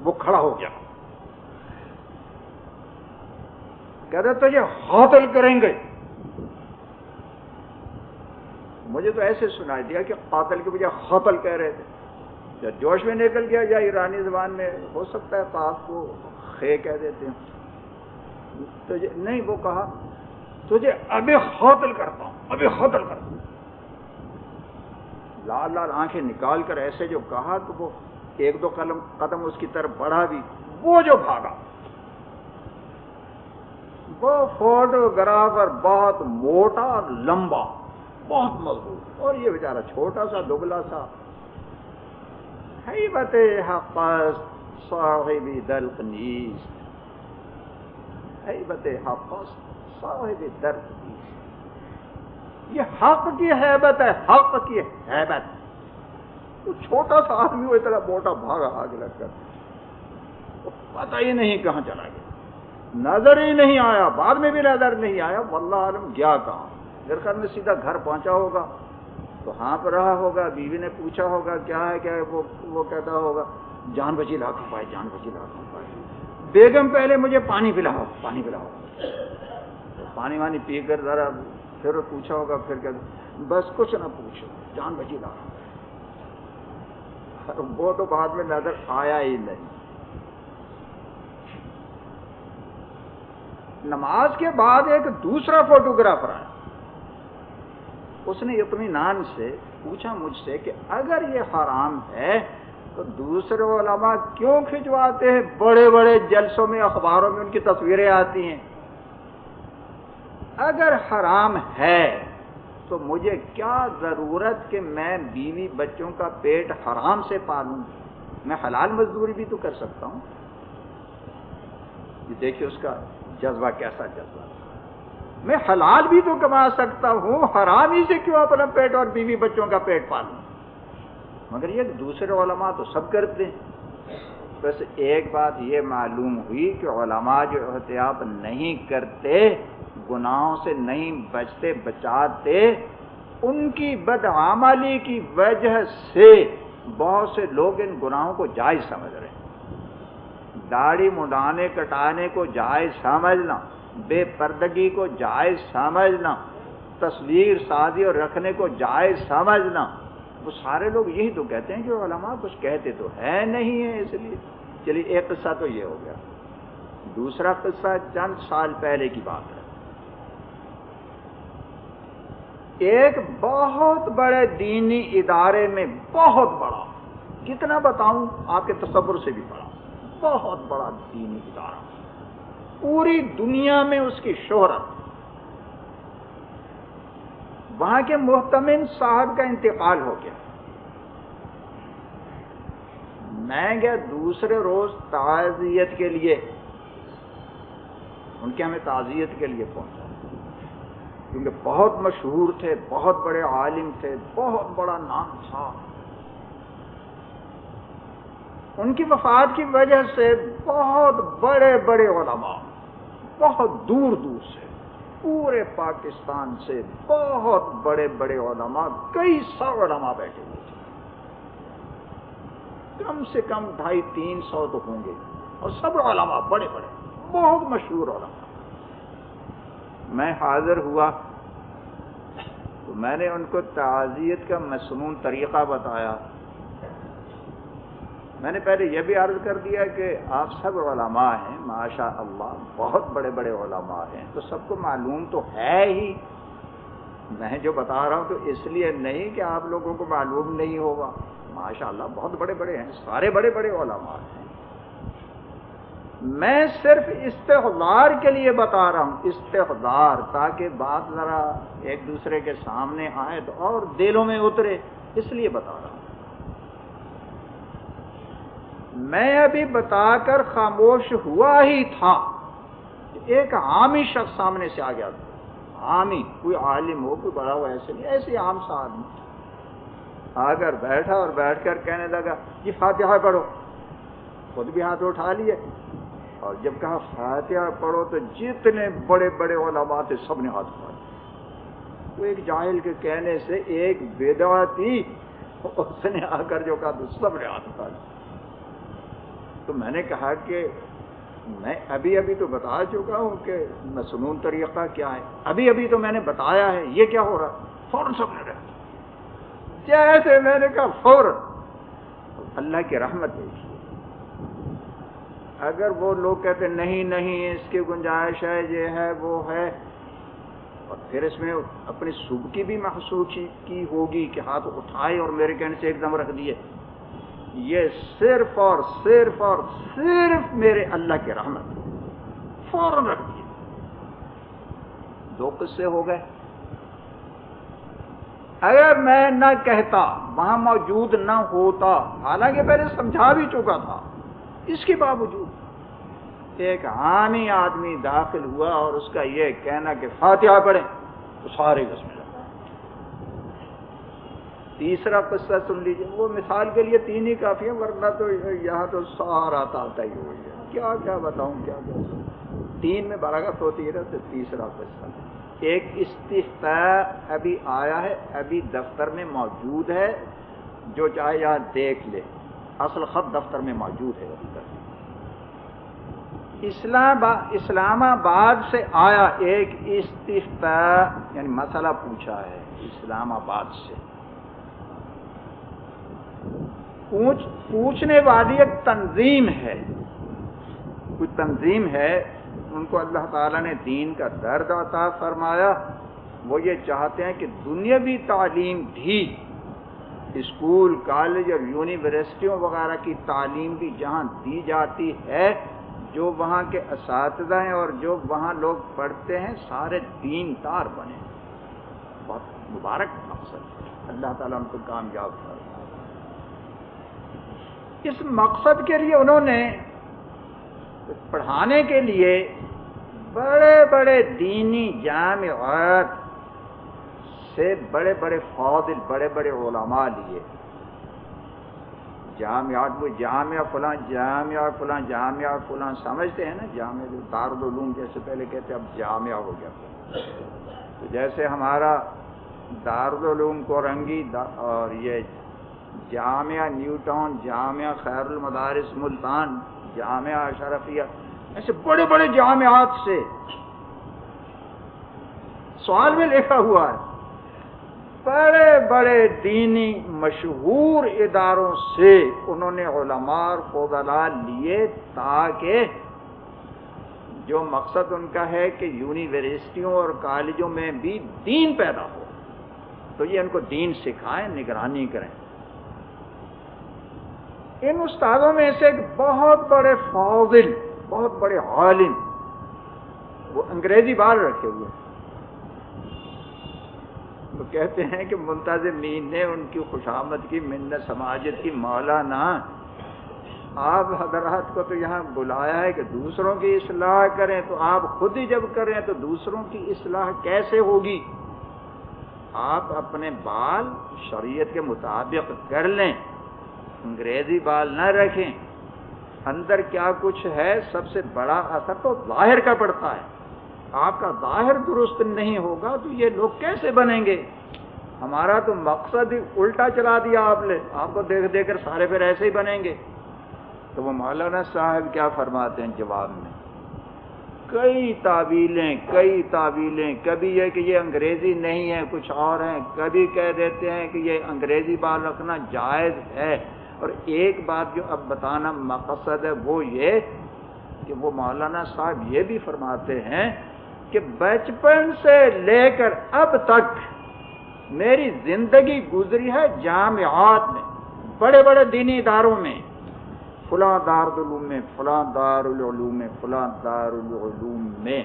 وہ کھڑا ہو گیا۔ کہتے تو یہ کریں گے۔ مجھے تو ایسے سنائی دیا کہ قاتل کے بجائے قاتل کہہ رہے تھے۔ یا جوش میں نکل گیا یا ایرانی زبان میں ہو سکتا ہے قاف کو خے کہہ دیتے ہیں تجھے نہیں، وہ کہا، تجھے ابھی قاتل کرتا ہوں، ابھی قاتل کرتا ہوں۔ لال لال آنکھیں نکال کر ایسے جو کہا تو وہ ایک دو قلم قدم اس کی طرف بڑھا بھی۔ وہ جو بھاگا۔ وہ فوٹوگرافر بہت موٹا اور لمبا۔ بہت مضبوط۔ اور یہ بیچارہ چھوٹا سا، دبلا سا۔ حیبت حق صاحب دلق نیز حیبت حق صاحب دلق نیز یہ حق کی حیبت ہے، حق کی حیبت۔ وہ چھوٹا سا آدمی وہ اتنا موٹا بھاگا آگے لگ کر۔ پتہ ہی نہیں کہاں چلا گیا۔ نظر ہی نہیں آیا، بعد میں بھی نظر نہیں آیا۔ واللہ عالم گیا کہاں میرے خیال میں سیدھا گھر پہنچا ہوگا۔ تو ہاں رہا ہوگا، بیوی نے پوچھا ہوگا، کیا ہے کیا ہے، وہ وہ کہتا ہوگا، جان بچی لاکھ پائے، جان بچی لاکھ پائے۔ بیگم پہلے مجھے پانی پلاؤ پانی پلاؤ۔ پانی وانی پی کر ذرا پھر پوچھا ہوگا، پھر کہ بس کچھ نہ پوچھو، جان بچی لاکھ وہ تو بعد میں نظر آیا ہی نہیں۔ نماز کے بعد ایک دوسرا فوٹوگرافر آیا۔ اس نے اطمینان سے پوچھا مجھ سے کہ اگر یہ حرام ہے تو دوسرے علماء کیوں کھنچواتے ہیں؟ بڑے بڑے جلسوں میں اخباروں میں ان کی تصویریں آتی ہیں۔ اگر حرام ہے تو مجھے کیا ضرورت کہ میں بیوی بچوں کا پیٹ حرام سے پالوں؟ میں حلال مزدوری بھی تو کر سکتا ہوں۔ یہ دیکھیے اس کا جذبہ کیسا جذبہ۔ میں حلال بھی تو کما سکتا ہوں، حرام ہی سے کیوں اپنا پیٹ اور بیوی بچوں کا پیٹ پالوں؟ مگر یہ دوسرے علماء تو سب کرتے ہیں۔ بس ایک بات یہ معلوم ہوئی کہ علماء جو احتیاط نہیں کرتے، گناہوں سے نہیں بچتے، بچاتے، ان کی بدعملی کی وجہ سے بہت سے لوگ ان گناہوں کو جائز سمجھ رہے ہیں۔ داڑھی مڈانے، کٹانے کو جائز سمجھنا۔ بے پردگی کو جائز سمجھنا، تصویر سازی اور رکھنے کو جائز سمجھنا، وہ سارے لوگ یہی تو کہتے ہیں کہ علماء کچھ کہتے تو ہے نہیں ہے اس لیے۔ چلیے، ایک قصہ تو یہ ہو گیا۔ دوسرا قصہ چند سال پہلے کی بات ہے۔ ایک بہت بڑے دینی ادارے میں بہت بڑا، کتنا بتاؤں، آپ کے تصور سے بھی بڑا، بہت بڑا دینی ادارہ۔ پوری دنیا میں اس کی شہرت۔ وہاں کے محتمن صاحب کا انتقال ہو گیا۔ میں گیا دوسرے روز تعزیت کے لیے۔ ان کے ہمیں تعزیت کے لیے پہنچا۔ کیونکہ بہت مشہور تھے، بہت بڑے عالم تھے، بہت بڑا نام تھا۔ ان کی وفات کی وجہ سے بہت بڑے بڑے علماء بہت دور دور سے، پورے پاکستان سے بہت بڑے بڑے علماء، کئی سو علماء بیٹھے ہوئے تھے۔ کم سے کم ڈھائی تین سو تو ہوں گے۔ اور سب علماء، بڑے بڑے، بہت مشہور علماء۔ میں حاضر ہوا تو میں نے ان کو تعزیت کا مصنون طریقہ بتایا۔ میں نے پہلے یہ بھی عرض کر دیا کہ آپ سب علماء ہیں ماشاء اللہ بہت بڑے بڑے علماء ہیں۔ تو سب کو معلوم تو ہے ہی۔ میں جو بتا رہا ہوں تو اس لیے نہیں کہ آپ لوگوں کو معلوم نہیں ہوگا۔ ماشاء اللہ بہت بڑے بڑے ہیں، سارے بڑے بڑے علماء ہیں۔ میں صرف استحدار کے لیے بتا رہا ہوں استحدار تاکہ بات ذرا ایک دوسرے کے سامنے آئے تو اور دلوں میں اترے، اس لیے بتا رہا ہوں۔ میں ابھی بتا کر خاموش ہوا ہی تھا ایک عامی شخص سامنے سے آ گیا۔ تھا عامی، کوئی عالم ہو، کوئی بڑا ہو، ایسے نہیں، ایسے عام سا آدمی۔ آ کر بیٹھا اور بیٹھ کر کہنے لگا یہ فاتحہ پڑھو۔ خود بھی ہاتھ اٹھا لیے۔ اور جب کہا فاتحہ پڑھو تو جتنے بڑے بڑے علماء تھے، سب نے ہاتھ اٹھا تو ایک جاہل کے کہنے سے ایک بیدوا تھی اس نے آ کر جو کہا تو سب نے ہاتھ اٹھا لیا تو میں نے کہا کہ میں ابھی ابھی تو بتا چکا ہوں کہ مسنون طریقہ کیا ہے۔ ابھی ابھی تو میں نے بتایا ہے، یہ کیا ہو رہا فوراً سب نے رہا جیسے میں نے کہا، فوراً۔ اللہ کی رحمت دیکھی اگر وہ لوگ کہتے نہیں نہیں، اس کی گنجائش ہے، یہ ہے، وہ ہے۔ اور پھر اس میں اپنی صبح کی بھی محسوس کی ہوگی کہ ہاتھ اٹھائے اور میرے کہنے سے ایک دم رکھ دیے۔ یہ صرف اور صرف اور صرف میرے اللہ کے رحمت فوراً رکھ دیے دو قصے ہو گئے۔ اگر میں نہ کہتا، وہاں موجود نہ ہوتا، حالانکہ پہلے سمجھا بھی چکا تھا، اس کے باوجود ایک عامی آدمی داخل ہوا اور اس کا یہ کہنا کہ فاتحہ پڑھیں تو سارے قسم تیسرا قصہ سن لیجیے وہ مثال کے لیے تین ہی کافی ہیں، ورنہ تو یہاں تو سارا تالتا ہی ہوئی ہے۔ کیا کیا بتاؤں، کیا تین میں برکت ہوتی ہے تو تیسرا قصہ۔ ایک استفتا ابھی آیا ہے، ابھی دفتر میں موجود ہے، جو چاہے یہاں دیکھ لے۔ اصل خط دفتر میں موجود ہے۔ ابھی تک اسلام اسلام آباد سے آیا ایک استفتا یعنی مسئلہ پوچھا ہے، اسلام آباد سے۔ پوچھ پوچھنے والی ایک تنظیم ہے۔ کوئی تنظیم ہے، ان کو اللہ تعالیٰ نے دین کا درد عطا فرمایا۔ وہ یہ چاہتے ہیں کہ دنیاوی تعلیم بھی اسکول، کالج اور یونیورسٹیوں وغیرہ کی تعلیم بھی جہاں دی جاتی ہے، جو وہاں کے اساتذہ ہیں اور جو وہاں لوگ پڑھتے ہیں، سارے دین دار بنے۔ بہت مبارک مقصد اللہ تعالیٰ ان کو کامیاب کر اس مقصد کے لیے انہوں نے پڑھانے کے لیے بڑے بڑے دینی جامعات سے بڑے بڑے فاضل، بڑے بڑے علماء لیے۔ جامعات وہ جامعہ فلاں جامعہ فلاں جامعہ فلاں سمجھتے ہیں نا؟ جامعہ جو دارالعلوم جیسے پہلے کہتے اب جامعہ ہو گیا۔ تو جیسے ہمارا دارالعلوم کو رنگی اور یہ جامعہ نیو ٹاؤن جامعہ خیر المدارس ملتان، جامعہ اشرفیہ ایسے بڑے بڑے جامعات سے سوال میں لکھا ہوا ہے۔ بڑے بڑے دینی مشہور اداروں سے انہوں نے علماء اور فضلاء لیے تاکہ جو مقصد ان کا ہے کہ یونیورسٹیوں اور کالجوں میں بھی دین پیدا ہو۔ تو یہ ان کو دین سکھائیں، نگرانی کریں۔ ان استادوں میں سے ایک بہت بڑے فاضل، بہت بڑے عالم، وہ انگریزی بال رکھے ہوئے وہ کہتے ہیں کہ منتظمین نے ان کی خوشامد کی، منت سماجت کی مولانا آپ حضرات کو تو یہاں بلایا ہے کہ دوسروں کی اصلاح کریں، تو آپ خود ہی جب کریں تو دوسروں کی اصلاح کیسے ہوگی؟ آپ اپنے بال شریعت کے مطابق کر لیں۔ انگریزی بال نہ رکھیں۔ اندر کیا کچھ ہے؟ سب سے بڑا اثر تو ظاہر کا پڑتا ہے۔ آپ کا ظاہر درست نہیں ہوگا تو یہ لوگ کیسے بنیں گے؟ ہمارا تو مقصد ہی الٹا چلا دیا آپ نے۔ آپ کو دیکھ دیکھ کر سارے پھر ایسے ہی بنیں گے۔ تو وہ مولانا صاحب کیا فرماتے ہیں جواب میں؟ کئی تعویلیں کئی تعویلیں۔ کبھی یہ کہ یہ انگریزی نہیں ہے، کچھ اور ہیں۔ کبھی کہہ دیتے ہیں کہ یہ انگریزی بال رکھنا جائز ہے۔ اور ایک بات جو اب بتانا مقصد ہے وہ یہ کہ وہ مولانا صاحب یہ بھی فرماتے ہیں کہ بچپن سے لے کر اب تک میری زندگی گزری ہے جامعات میں، بڑے بڑے دینی اداروں میں۔ فلاں دار العلوم میں، فلاں دار العلوم میں، فلاں دار العلوم میں۔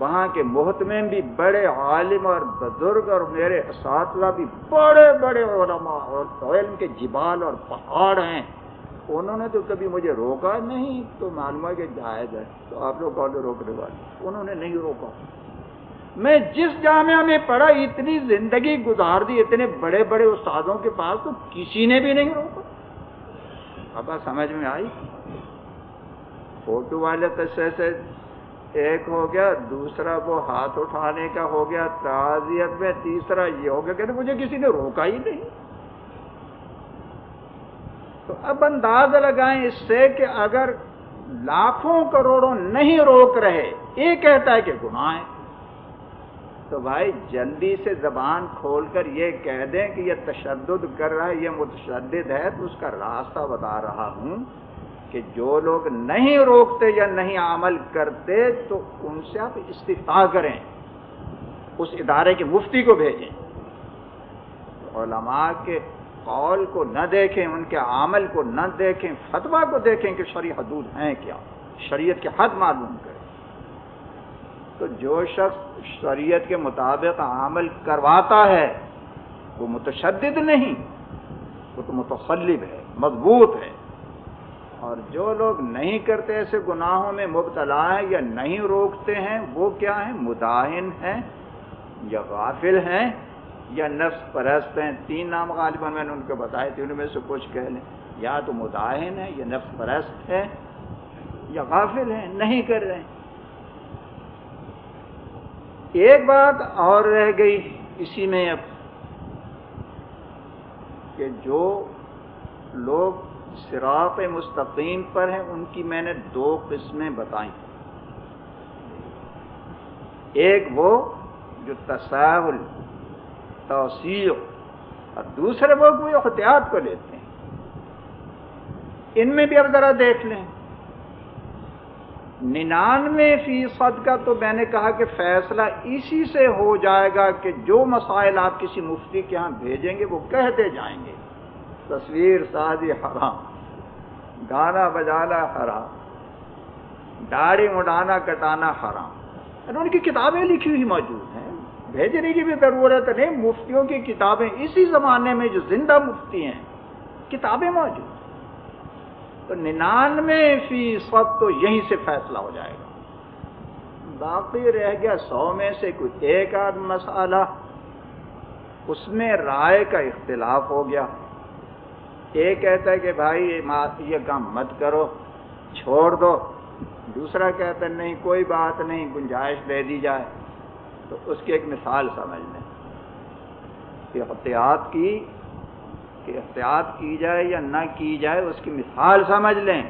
وہاں کے محتمین بھی بڑے عالم اور بزرگ اور میرے اساتذہ بھی بڑے بڑے علماء اور علم کے جبال اور پہاڑ ہیں۔ انہوں نے تو کبھی مجھے روکا نہیں، تو معلوم ہے کہ جائز ہے۔ تو آپ لوگ کون روکنے والے انہوں نے نہیں روکا۔ میں جس جامعہ میں پڑھا، اتنی زندگی گزار دی، اتنے بڑے بڑے استادوں کے پاس تو کسی نے بھی نہیں روکا۔ اب سمجھ میں آئی؟ فوٹو والے تو ایک ہو گیا، دوسرا وہ ہاتھ اٹھانے کا ہو گیا، تعزیت میں تیسرا یہ ہو گیا کہ مجھے کسی نے روکا ہی نہیں۔ تو اب انداز لگائیں اس سے کہ اگر لاکھوں کروڑوں نہیں روک رہے، یہ کہتا ہے کہ گناہ ہے۔ تو بھائی جلدی سے زبان کھول کر یہ کہہ دیں کہ یہ تشدد کر رہا ہے، یہ متشدد ہے، تو اس کا راستہ بتا رہا ہوں۔ کہ جو لوگ نہیں روکتے یا نہیں عمل کرتے تو ان سے آپ استفاع کریں، اس ادارے کے مفتی کو بھیجیں۔ علماء کے قول کو نہ دیکھیں، ان کے عمل کو نہ دیکھیں فتوا کو دیکھیں کہ شریع حدود ہیں کیا، شریعت کے حد معلوم کریں۔ تو جو شخص شریعت کے مطابق عمل کرواتا ہے، وہ متشدد نہیں، وہ تو متخلب ہے، مضبوط ہے۔ اور جو لوگ نہیں کرتے ایسے گناہوں میں مبتلا ہیں یا نہیں روکتے ہیں، وہ کیا ہیں؟ مداحن ہیں یا غافل ہیں یا نفس پرست ہیں؟ تین نام غالباً میں نے ان کو بتائے تھے ان میں سے کچھ کہہ لیں یا تو مداحن ہے یا نفس پرست ہے یا غافل ہیں، نہیں کر رہے ہیں۔ ایک بات اور رہ گئی اسی میں اب کہ جو لوگ سراط مستقیم پر ہیں، ان کی میں نے دو قسمیں بتائیں۔ ایک وہ جو تصاول توسیع، اور دوسرے وہ کوئی احتیاط کو لیتے ہیں۔ ان میں بھی اب ذرا دیکھ لیں۔ ننانوے فیصد کا تو میں نے کہا کہ فیصلہ اسی سے ہو جائے گا کہ جو مسائل آپ کسی مفتی کے ہاں بھیجیں گے، وہ کہتے جائیں گے۔ تصویر سازی حرام، گانا بجانا حرام، داڑھی مڈانا کٹانا حرام۔ ان کی کتابیں لکھی ہوئی موجود ہیں، بھیجنے کی بھی ضرورت نہیں، مفتیوں کی کتابیں اسی زمانے میں جو زندہ مفتی ہیں، کتابیں موجود تو ننانوے فیصد تو یہیں سے فیصلہ ہو جائے گا۔ باقی رہ گیا سو میں سے کوئی ایک آدھ مسئلہ۔ اس میں رائے کا اختلاف ہو گیا۔ ایک کہتا ہے کہ بھائی یہ کام مت کرو، چھوڑ دو۔ دوسرا کہتا ہے، نہیں، کوئی بات نہیں، گنجائش دے دی جائے۔ تو اس کی ایک مثال سمجھ لیں۔ کہ احتیاط کی، کہ احتیاط کی جائے یا نہ کی جائے، اس کی مثال سمجھ لیں۔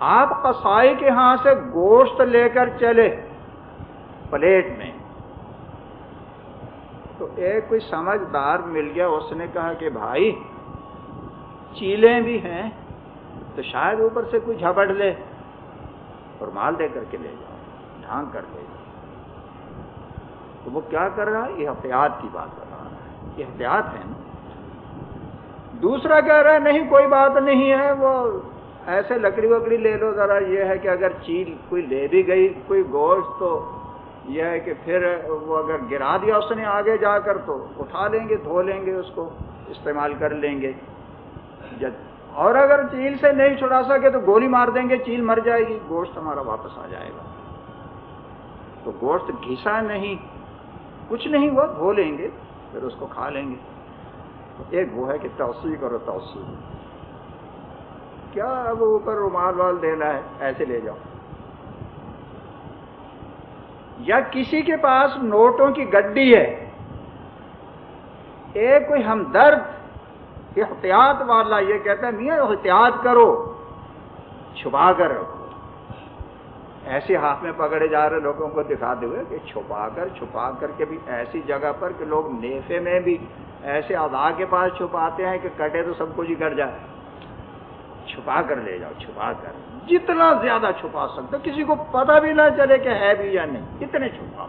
آپ قصائی کے ہاں سے گوشت لے کر چلے، پلیٹ میں۔ تو ایک کوئی سمجھدار مل گیا اس نے کہا کہ بھائی، چیلیں بھی ہیں تو شاید اوپر سے کوئی جھپڑ لے۔ اور مال دے کر کے لے جاؤ ڈھانگ کر لے جاؤ۔ تو وہ کیا کر رہا ہے؟ یہ احتیاط کی بات کر رہا ہے۔ یہ احتیاط ہے نا۔ دوسرا کہہ رہا ہے، نہیں، کوئی بات نہیں ہے، وہ ایسے لکڑی وکڑی لے لو۔ ذرا یہ ہے کہ اگر چیل کوئی لے بھی گئی، کوئی گوشت تو یہ ہے کہ پھر وہ اگر گرا دیا اس نے آگے جا کر تو اٹھا لیں گے، دھو لیں گے اس کو، استعمال کر لیں گے۔ جب اور اگر چیل سے نہیں چھڑا سکے تو گولی مار دیں گے، چیل مر جائے گی، گوشت ہمارا واپس آ جائے گا۔ تو گوشت گھسا نہیں، کچھ نہیں ہوا، دھو لیں گے، پھر اس کو کھا لیں گے۔ ایک وہ ہے کہ توسیع کرو توسیع کیا اب اوپر رومال وال دینا ہے؟ ایسے لے جاؤ۔ یا کسی کے پاس نوٹوں کی گڈی ہے ایک کوئی ہمدرد، احتیاط والا، یہ کہتا ہے، میاں، احتیاط کرو، چھپا کر رکھو۔ ایسے ہاتھ میں پکڑے جا رہے لوگوں کو دکھاتے ہوئے کہ چھپا کر چھپا کر کے بھی ایسی جگہ پر کہ لوگ نیفے میں بھی ایسے ادا کے پاس چھپاتے ہیں کہ کٹے تو سب کچھ ہی کر جائے۔ چھپا کر لے جاؤ، چھپا کر۔ جتنا زیادہ چھپا سکتے کسی کو پتہ بھی نہ چلے کہ ہے بھی یا نہیں، اتنے چھپا۔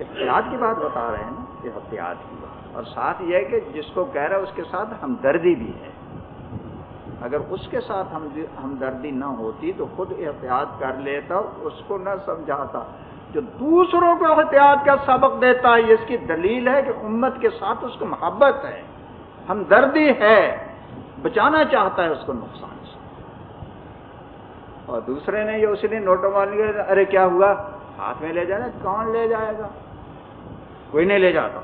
احتیاط کی بات بتا رہے ہیں نا، یہ احتیاط کی بات۔ اور ساتھ یہ ہے کہ جس کو کہہ رہا ہے، اس کے ساتھ ہمدردی بھی ہے۔ اگر اس کے ساتھ ہمدردی نہ ہوتی تو خود احتیاط کر لیتا، اس کو نہ سمجھاتا۔ جو دوسروں کو احتیاط کا سبق دیتا ہے اس کی دلیل ہے کہ امت کے ساتھ اس کو محبت ہے۔ ہمدردی ہے۔ بچانا چاہتا ہے اس کو نقصان سے۔ اور دوسرے نے یہ اس نے نوٹوں والی ارے کیا ہوا؟ ہاتھ میں لے جانا، کون لے جائے گا؟ کوئی نہیں لے جاتا۔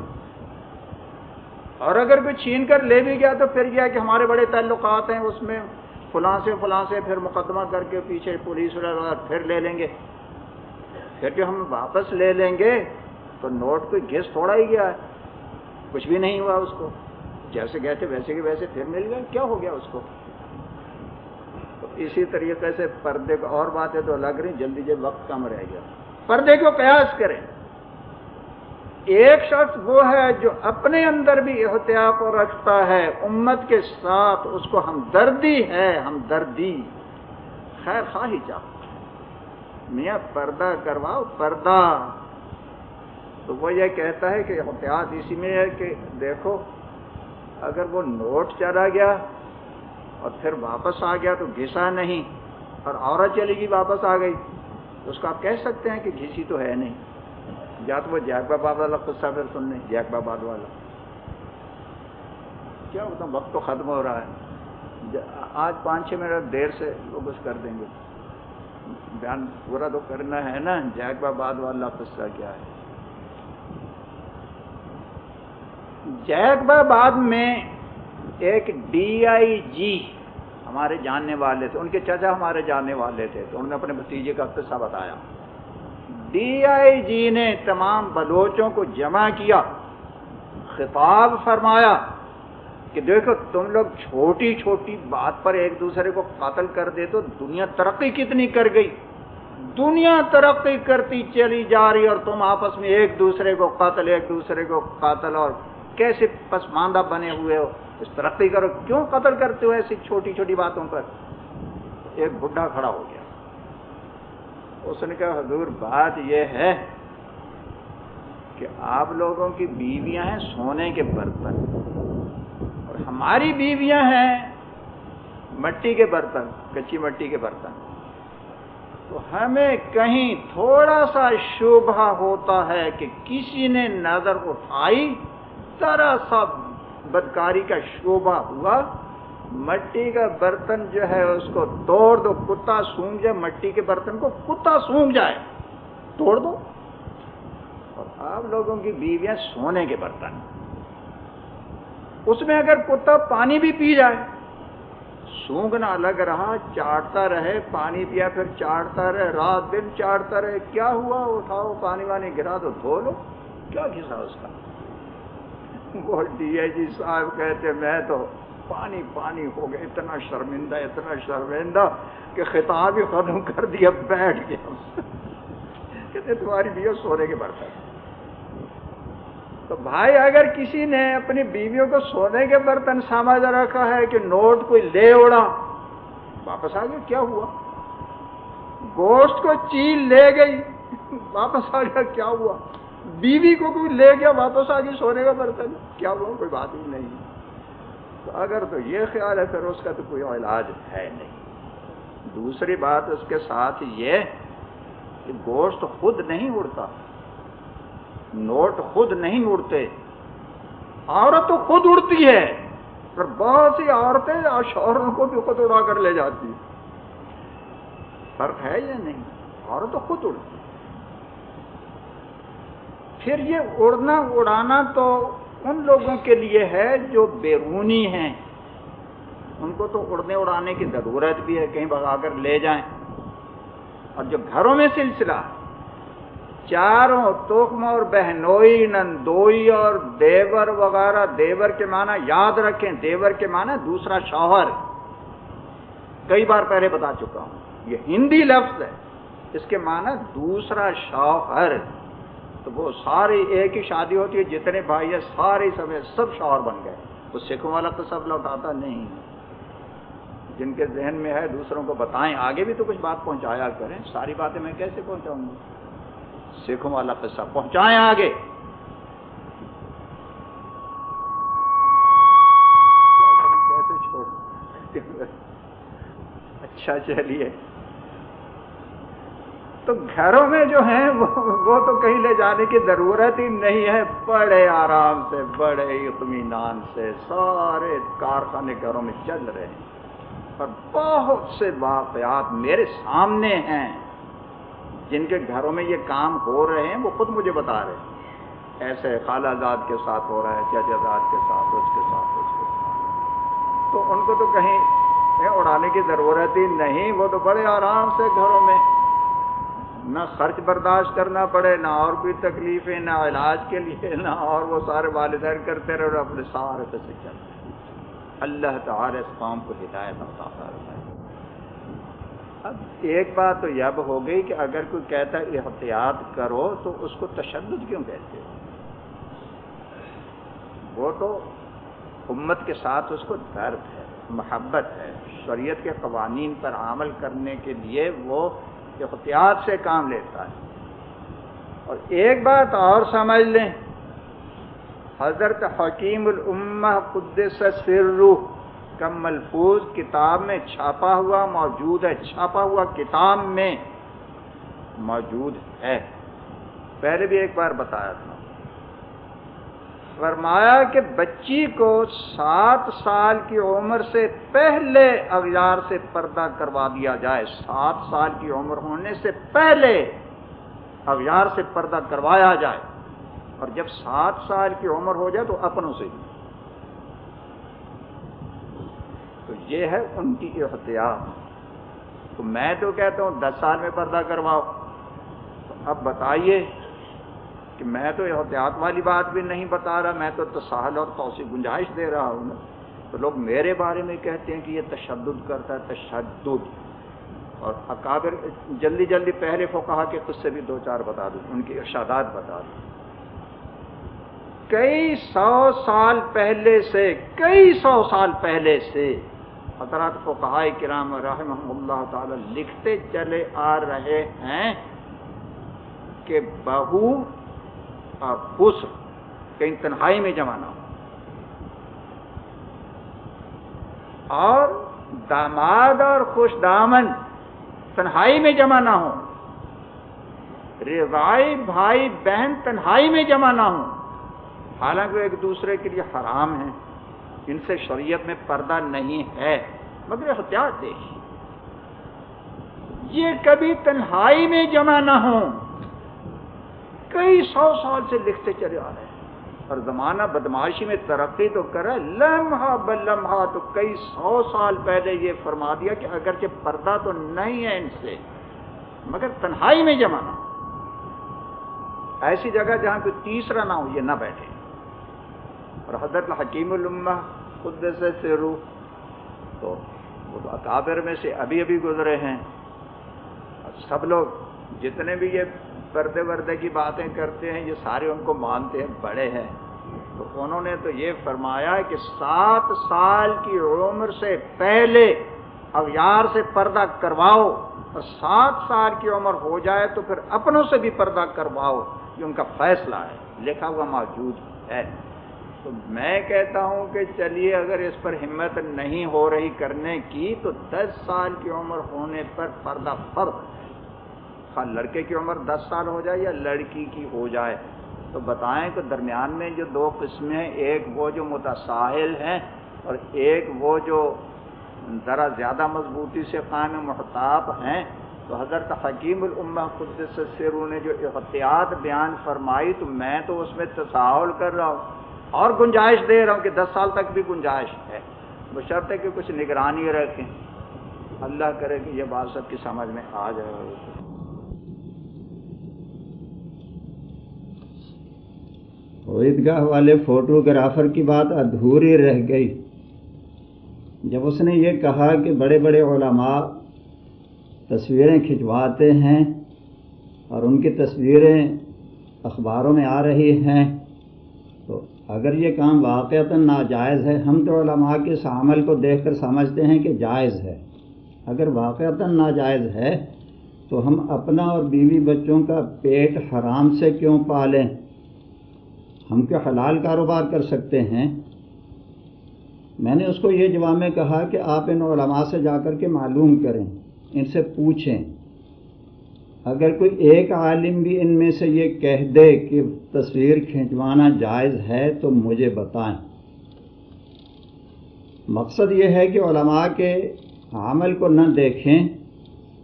اور اگر کوئی چھین کر لے بھی گیا تو پھر کیا کہ ہمارے بڑے تعلقات ہیں اس میں۔ فلاں سے فلاں سے پھر مقدمہ کر کے پیچھے پولیس پھر لے لیں گے۔ پھر جو ہم واپس لے لیں گے تو نوٹ کوئی گیس تھوڑا ہی گیا ہے۔ کچھ بھی نہیں ہوا اس کو۔ جیسے گئے تھے ویسے کے ویسے پھر مل گئے، کیا ہو گیا اس کو؟ تو اسی طریقے سے پردے کو اور باتیں تو الگ رہی، جلدی جلدی وقت کم رہ گیا۔ پردے کو قیاس کریں۔ ایک شخص وہ ہے جو اپنے اندر بھی احتیاط رکھتا ہے، امت کے ساتھ اس کو ہمدردی ہے، ہمدردی۔ خیر خواہی چاہتا میاں، پردہ کرواؤ، پردہ۔ تو وہ یہ کہتا ہے کہ احتیاط اسی میں ہے کہ دیکھو اگر وہ نوٹ چلا گیا اور پھر واپس آ گیا تو گھسا نہیں اور عورت چلی گئی، واپس آ گئی۔ تو اس کو آپ کہہ سکتے ہیں کہ گھسی تو ہے نہیں۔ یا تو وہ جیک باباد والا قصہ پھر سن لیں جیک باباد والا۔ کیا بتاؤں وقت تو ختم ہو رہا ہے۔ آج پانچ چھ منٹ، دیر سے وہ کچھ کر دیں گے۔ بیان پورا تو کرنا ہے نا، جیک باباد والا قصہ کیا ہے؟ جیک بعد میں ایک ڈی آئی جی ہمارے جاننے والے تھے، ان کے چچا ہمارے جاننے والے تھے، تو انہوں نے اپنے بھتیجے کا قصہ بتایا۔ ڈی آئی جی نے تمام بلوچوں کو جمع کیا، خطاب فرمایا کہ دیکھو، تم لوگ چھوٹی چھوٹی بات پر ایک دوسرے کو قتل کر دے تو دنیا ترقی کتنی کر گئی۔ دنیا ترقی کرتی چلی جا رہی اور تم آپس میں ایک دوسرے کو قتل، ایک دوسرے کو قتل اور کیسے پسماندہ بنے ہوئے ہو؟ اس ترقی کرو۔ کیوں قتل کرتے ہو ایسی چھوٹی چھوٹی باتوں پر؟ ایک بڈھا کھڑا ہو گیا۔ اس نے کہا، حضور، بات یہ ہے کہ آپ لوگوں کی بیویاں ہیں سونے کے برتن۔ اور ہماری بیویاں ہیں مٹی کے برتن، کچی مٹی کے برتن۔ تو ہمیں کہیں تھوڑا سا شوبہ ہوتا ہے کہ کسی نے نظر اٹھائی ذرا سا بدکاری کا شوبہ ہوا۔ مٹی کا برتن جو ہے اس کو توڑ دو، کتا سونگ جائے، مٹی کے برتن کو کتا سونگ جائے۔ توڑ دو۔ اور آپ لوگوں کی بیویاں سونے کے برتن۔ اس میں اگر کتا پانی بھی پی جائے سونگنا الگ رہا، چاٹتا رہے، پانی پیا، پھر چاٹتا رہے، رات دن چاٹتا رہے، کیا ہوا؟ اٹھاؤ، پانی وانی گرا تو دھو لو۔ کیا کسا اس کا؟ وہ ڈی اے جی صاحب کہتے میں تو پانی پانی ہو گیا، اتنا شرمندہ اتنا شرمندہ کہ خطاب ہی ختم کر دیا، بیٹھ گیا۔ کہتے تمہاری بیو سونے کے برتن۔ تو بھائی، اگر کسی نے اپنی بیویوں کو سونے کے برتن ساماج رکھا ہے کہ نوٹ کوئی لے اڑا واپس آ گیا، کیا ہوا؟ گوشت کو چیل لے گئی، واپس آ گیا، کیا ہوا؟ بیوی کو کوئی لے گیا، واپس آ گئی سونے کا برتن، کیا ہوا کوئی بات ہی نہیں۔ تو اگر تو یہ خیال ہے، پھر اس کا تو کوئی علاج ہے نہیں۔ دوسری بات اس کے ساتھ یہ کہ گوشت خود نہیں اڑتا۔ نوٹ خود نہیں اڑتے۔ عورت تو خود اڑتی ہے، پر بہت سی عورتیں شوہروں کو بھی خود اڑا کر لے جاتی۔ فرق ہے یا نہیں؟ عورت تو خود اڑتی۔ پھر یہ اڑنا اڑانا تو ان لوگوں کے لیے ہے جو بیرونی ہیں۔ ان کو تو اڑنے اڑانے کی ضرورت بھی ہے، کہیں بگا کر لے جائیں۔ اور جو گھروں میں سلسلہ، چاروں توکم اور بہنوئی، نندوئی اور دیور وغیرہ، دیور کے معنی یاد رکھیں، دیور کے معنی دوسرا شوہر۔ کئی بار پہلے بتا چکا ہوں، یہ ہندی لفظ ہے، اس کے معنی دوسرا شوہر۔ تو وہ ساری ایک ہی شادی ہوتی ہے، جتنے بھائی ہیں سارے سمے سب شوہر بن گئے۔ وہ سکھوں والا تو سب لوٹاتا نہیں۔ جن کے ذہن میں ہے، دوسروں کو بتائیں۔ آگے بھی تو کچھ بات پہنچایا کریں۔ ساری باتیں میں کیسے پہنچاؤں گا؟ سکھوں والا قصہ پہنچائیں آگے۔ کیسے چھوڑ اچھا چلیے۔ تو گھروں میں جو ہیں وہ تو کہیں لے جانے کی ضرورت ہی نہیں ہے۔ بڑے آرام سے، بڑے اطمینان سے سارے کارخانے گھروں میں چل رہے ہیں۔ اور بہت سے واقعات میرے سامنے ہیں۔ جن کے گھروں میں یہ کام ہو رہے ہیں، وہ خود مجھے بتا رہے ہیں۔ ایسے خالہ زاد کے ساتھ ہو رہا ہے، چچا زاد کے ساتھ، اس کے ساتھ، اس کے ساتھ۔ تو ان کو تو کہیں اڑانے کی ضرورت ہی نہیں، وہ تو بڑے آرام سے گھروں میں نہ خرچ برداشت کرنا پڑے، نہ اور کوئی تکلیفیں، نہ علاج کے لیے، نہ اور وہ سارے والدین کرتے رہے اور اپنے سارے پیسے چلتے اللہ تعالی اس قوم کو ہدایت عطا فرمائے۔ اب ایک بات تو یہ ہو گئی کہ اگر کوئی کہتا ہے احتیاط کرو تو اس کو تشدد کیوں کہتے ہو؟ وہ تو امت کے ساتھ اس کو درد ہے، محبت ہے، شریعت کے قوانین پر عمل کرنے کے لیے وہ احتیاط سے کام لیتا ہے۔ اور ایک بات اور سمجھ لیں۔ حضرت حکیم الامہ قدس سرو کا ملفوظ کتاب میں چھاپا ہوا موجود ہے۔ چھاپا ہوا کتاب میں موجود ہے۔ پہلے بھی ایک بار بتایا تھا۔ فرمایا کہ بچی کو سات سال کی عمر سے پہلے اغیار سے پردہ کروا دیا جائے۔ سات سال کی عمر ہونے سے پہلے اغیار سے پردہ کروایا جائے۔ اور جب سات سال کی عمر ہو جائے تو اپنوں سے۔ تو یہ ہے ان کی احتیاط۔ تو میں تو کہتا ہوں دس سال میں پردہ کرواؤ۔ تو اب بتائیے کہ میں تو احتیاط والی بات بھی نہیں بتا رہا، میں تو تساہل اور توسیع گنجائش دے رہا ہوں۔ نا تو لوگ میرے بارے میں کہتے ہیں کہ یہ تشدد کرتا ہے، تشدد۔ اور اکابر جلدی جلدی پہلے کو کہا کہ خود سے بھی دو چار بتا دوں، ان کی ارشادات بتا دوں۔ کئی سو سال پہلے سے، کئی سو سال پہلے سے حضرات کو کہا کرام رحم اللہ تعالی لکھتے چلے آ رہے ہیں کہ بہو اور خوش کہیں تنہائی میں جمع نہ ہو۔ اور داماد اور خوش دامن تنہائی میں جمع نہ ہو۔ روائی بھائی بہن تنہائی میں جمع نہ ہو۔ حالانکہ ایک دوسرے کے لیے حرام ہے ان سے شریعت میں پردہ نہیں ہے، مگر احتیاط دیکھیے۔ یہ کبھی تنہائی میں جمع نہ ہو کئی سو سال سے لکھتے چلے آ رہے ہیں۔ اور زمانہ بدماشی میں ترقی تو کرے، لمحہ بلمحہ تو کئی سو سال پہلے یہ فرما دیا کہ اگرچہ پردہ تو نہیں ہے ان سے، مگر تنہائی میں جمع نہ ہو۔ ایسی جگہ جہاں کوئی تیسرا نہ ہو، یہ نہ بیٹھے۔ اور حضرت حکیم الامہ خود سے روح تو وہ تو اکابر میں سے ابھی ابھی گزرے ہیں۔ اور سب لوگ جتنے بھی یہ پردے وردے کی باتیں کرتے ہیں، یہ سارے ان کو مانتے ہیں، بڑے ہیں۔ تو انہوں نے تو یہ فرمایا کہ سات سال کی عمر سے پہلے اغیار سے پردہ کرواؤ۔ اور سات سال کی عمر ہو جائے تو پھر اپنوں سے بھی پردہ کرواؤ۔ یہ ان کا فیصلہ ہے۔ لکھا ہوا موجود ہے۔ تو میں کہتا ہوں کہ چلیے، اگر اس پر ہمت نہیں ہو رہی کرنے کی، تو دس سال کی عمر ہونے پر پردہ فرض خواہ لڑکے کی عمر دس سال ہو جائے یا لڑکی کی ہو جائے، تو بتائیں کہ درمیان میں جو دو قسمیں ہیں، ایک وہ جو متساہل ہیں اور ایک وہ جو ذرا زیادہ مضبوطی سے قائم محتاط ہیں۔ تو حضرت حکیم الامہ قدس سرو نے جو احتیاط بیان فرمائی، تو میں تو اس میں تصاول کر رہا ہوں اور گنجائش دے رہا ہوں کہ دس سال تک بھی گنجائش ہے۔ بشرط ہے کہ کچھ نگرانی رکھیں۔ اللہ کرے کہ یہ بات سب کی سمجھ میں آ جائے۔ عیدگاہ والے فوٹوگرافر کی بات ادھوری رہ گئی۔ جب اس نے یہ کہا کہ بڑے بڑے علماء تصویریں کھنچواتے ہیں اور ان کی تصویریں اخباروں میں آ رہی ہیں، تو اگر یہ کام واقعتا ناجائز ہے، ہم تو علماء کے اس عمل کو دیکھ کر سمجھتے ہیں کہ جائز ہے۔ اگر واقعتا ناجائز ہے، تو ہم اپنا اور بیوی بچوں کا پیٹ حرام سے کیوں پالیں؟ ہم کیا حلال کاروبار کر سکتے ہیں؟ میں نے اس کو یہ جواب میں کہا کہ آپ ان علماء سے جا کر کے معلوم کریں، ان سے پوچھیں۔ اگر کوئی ایک عالم بھی ان میں سے یہ کہہ دے کہ تصویر کھینچوانا جائز ہے تو مجھے بتائیں۔ مقصد یہ ہے کہ علماء کے عمل کو نہ دیکھیں۔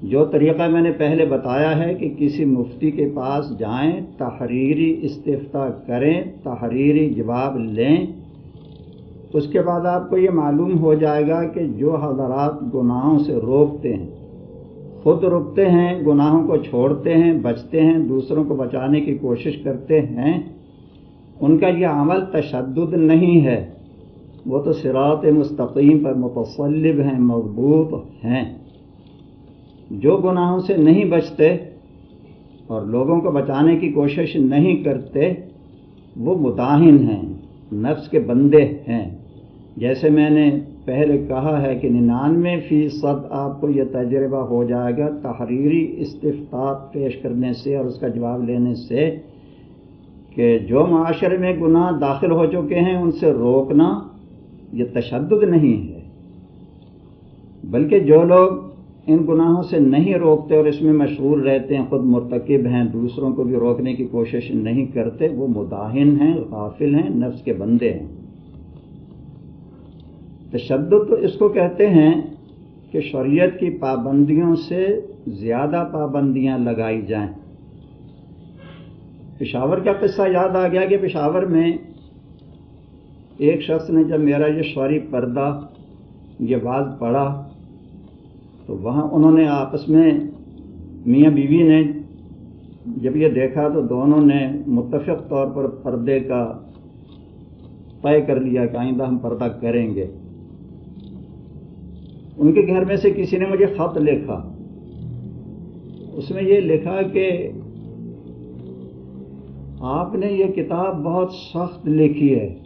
جو طریقہ میں نے پہلے بتایا ہے کہ کسی مفتی کے پاس جائیں، تحریری استفتا کریں، تحریری جواب لیں، اس کے بعد آپ کو یہ معلوم ہو جائے گا کہ جو حضرات گناہوں سے روکتے ہیں، خود رکتے ہیں، گناہوں کو چھوڑتے ہیں، بچتے ہیں، دوسروں کو بچانے کی کوشش کرتے ہیں، ان کا یہ عمل تشدد نہیں ہے۔ وہ تو سرات مستقیم پر متصلب ہیں، مضبوط ہیں۔ جو گناہوں سے نہیں بچتے اور لوگوں کو بچانے کی کوشش نہیں کرتے، وہ متعین ہیں، نفس کے بندے ہیں۔ جیسے میں نے پہلے کہا ہے کہ ننانوے فیصد آپ کو یہ تجربہ ہو جائے گا تحریری استفاق پیش کرنے سے اور اس کا جواب لینے سے کہ جو معاشرے میں گناہ داخل ہو چکے ہیں، ان سے روکنا یہ تشدد نہیں ہے۔ بلکہ جو لوگ ان گناہوں سے نہیں روکتے اور اس میں مشغول رہتے ہیں، خود مرتکب ہیں، دوسروں کو بھی روکنے کی کوشش نہیں کرتے، وہ مداحن ہیں، غافل ہیں، نفس کے بندے ہیں۔ تشدد تو اس کو کہتے ہیں کہ شریعت کی پابندیوں سے زیادہ پابندیاں لگائی جائیں۔ پشاور کا قصہ یاد آ گیا کہ پشاور میں ایک شخص نے جب میرا یہ شوری پردہ، یہ باز پڑھا تو وہاں انہوں نے آپس میں میاں بیوی نے جب یہ دیکھا تو دونوں نے متفق طور پر پردے کا طے کر لیا کہ آئندہ ہم پردہ کریں گے۔ ان کے گھر میں سے کسی نے مجھے خط لکھا۔ اس میں یہ لکھا کہ آپ نے یہ کتاب بہت سخت لکھی ہے۔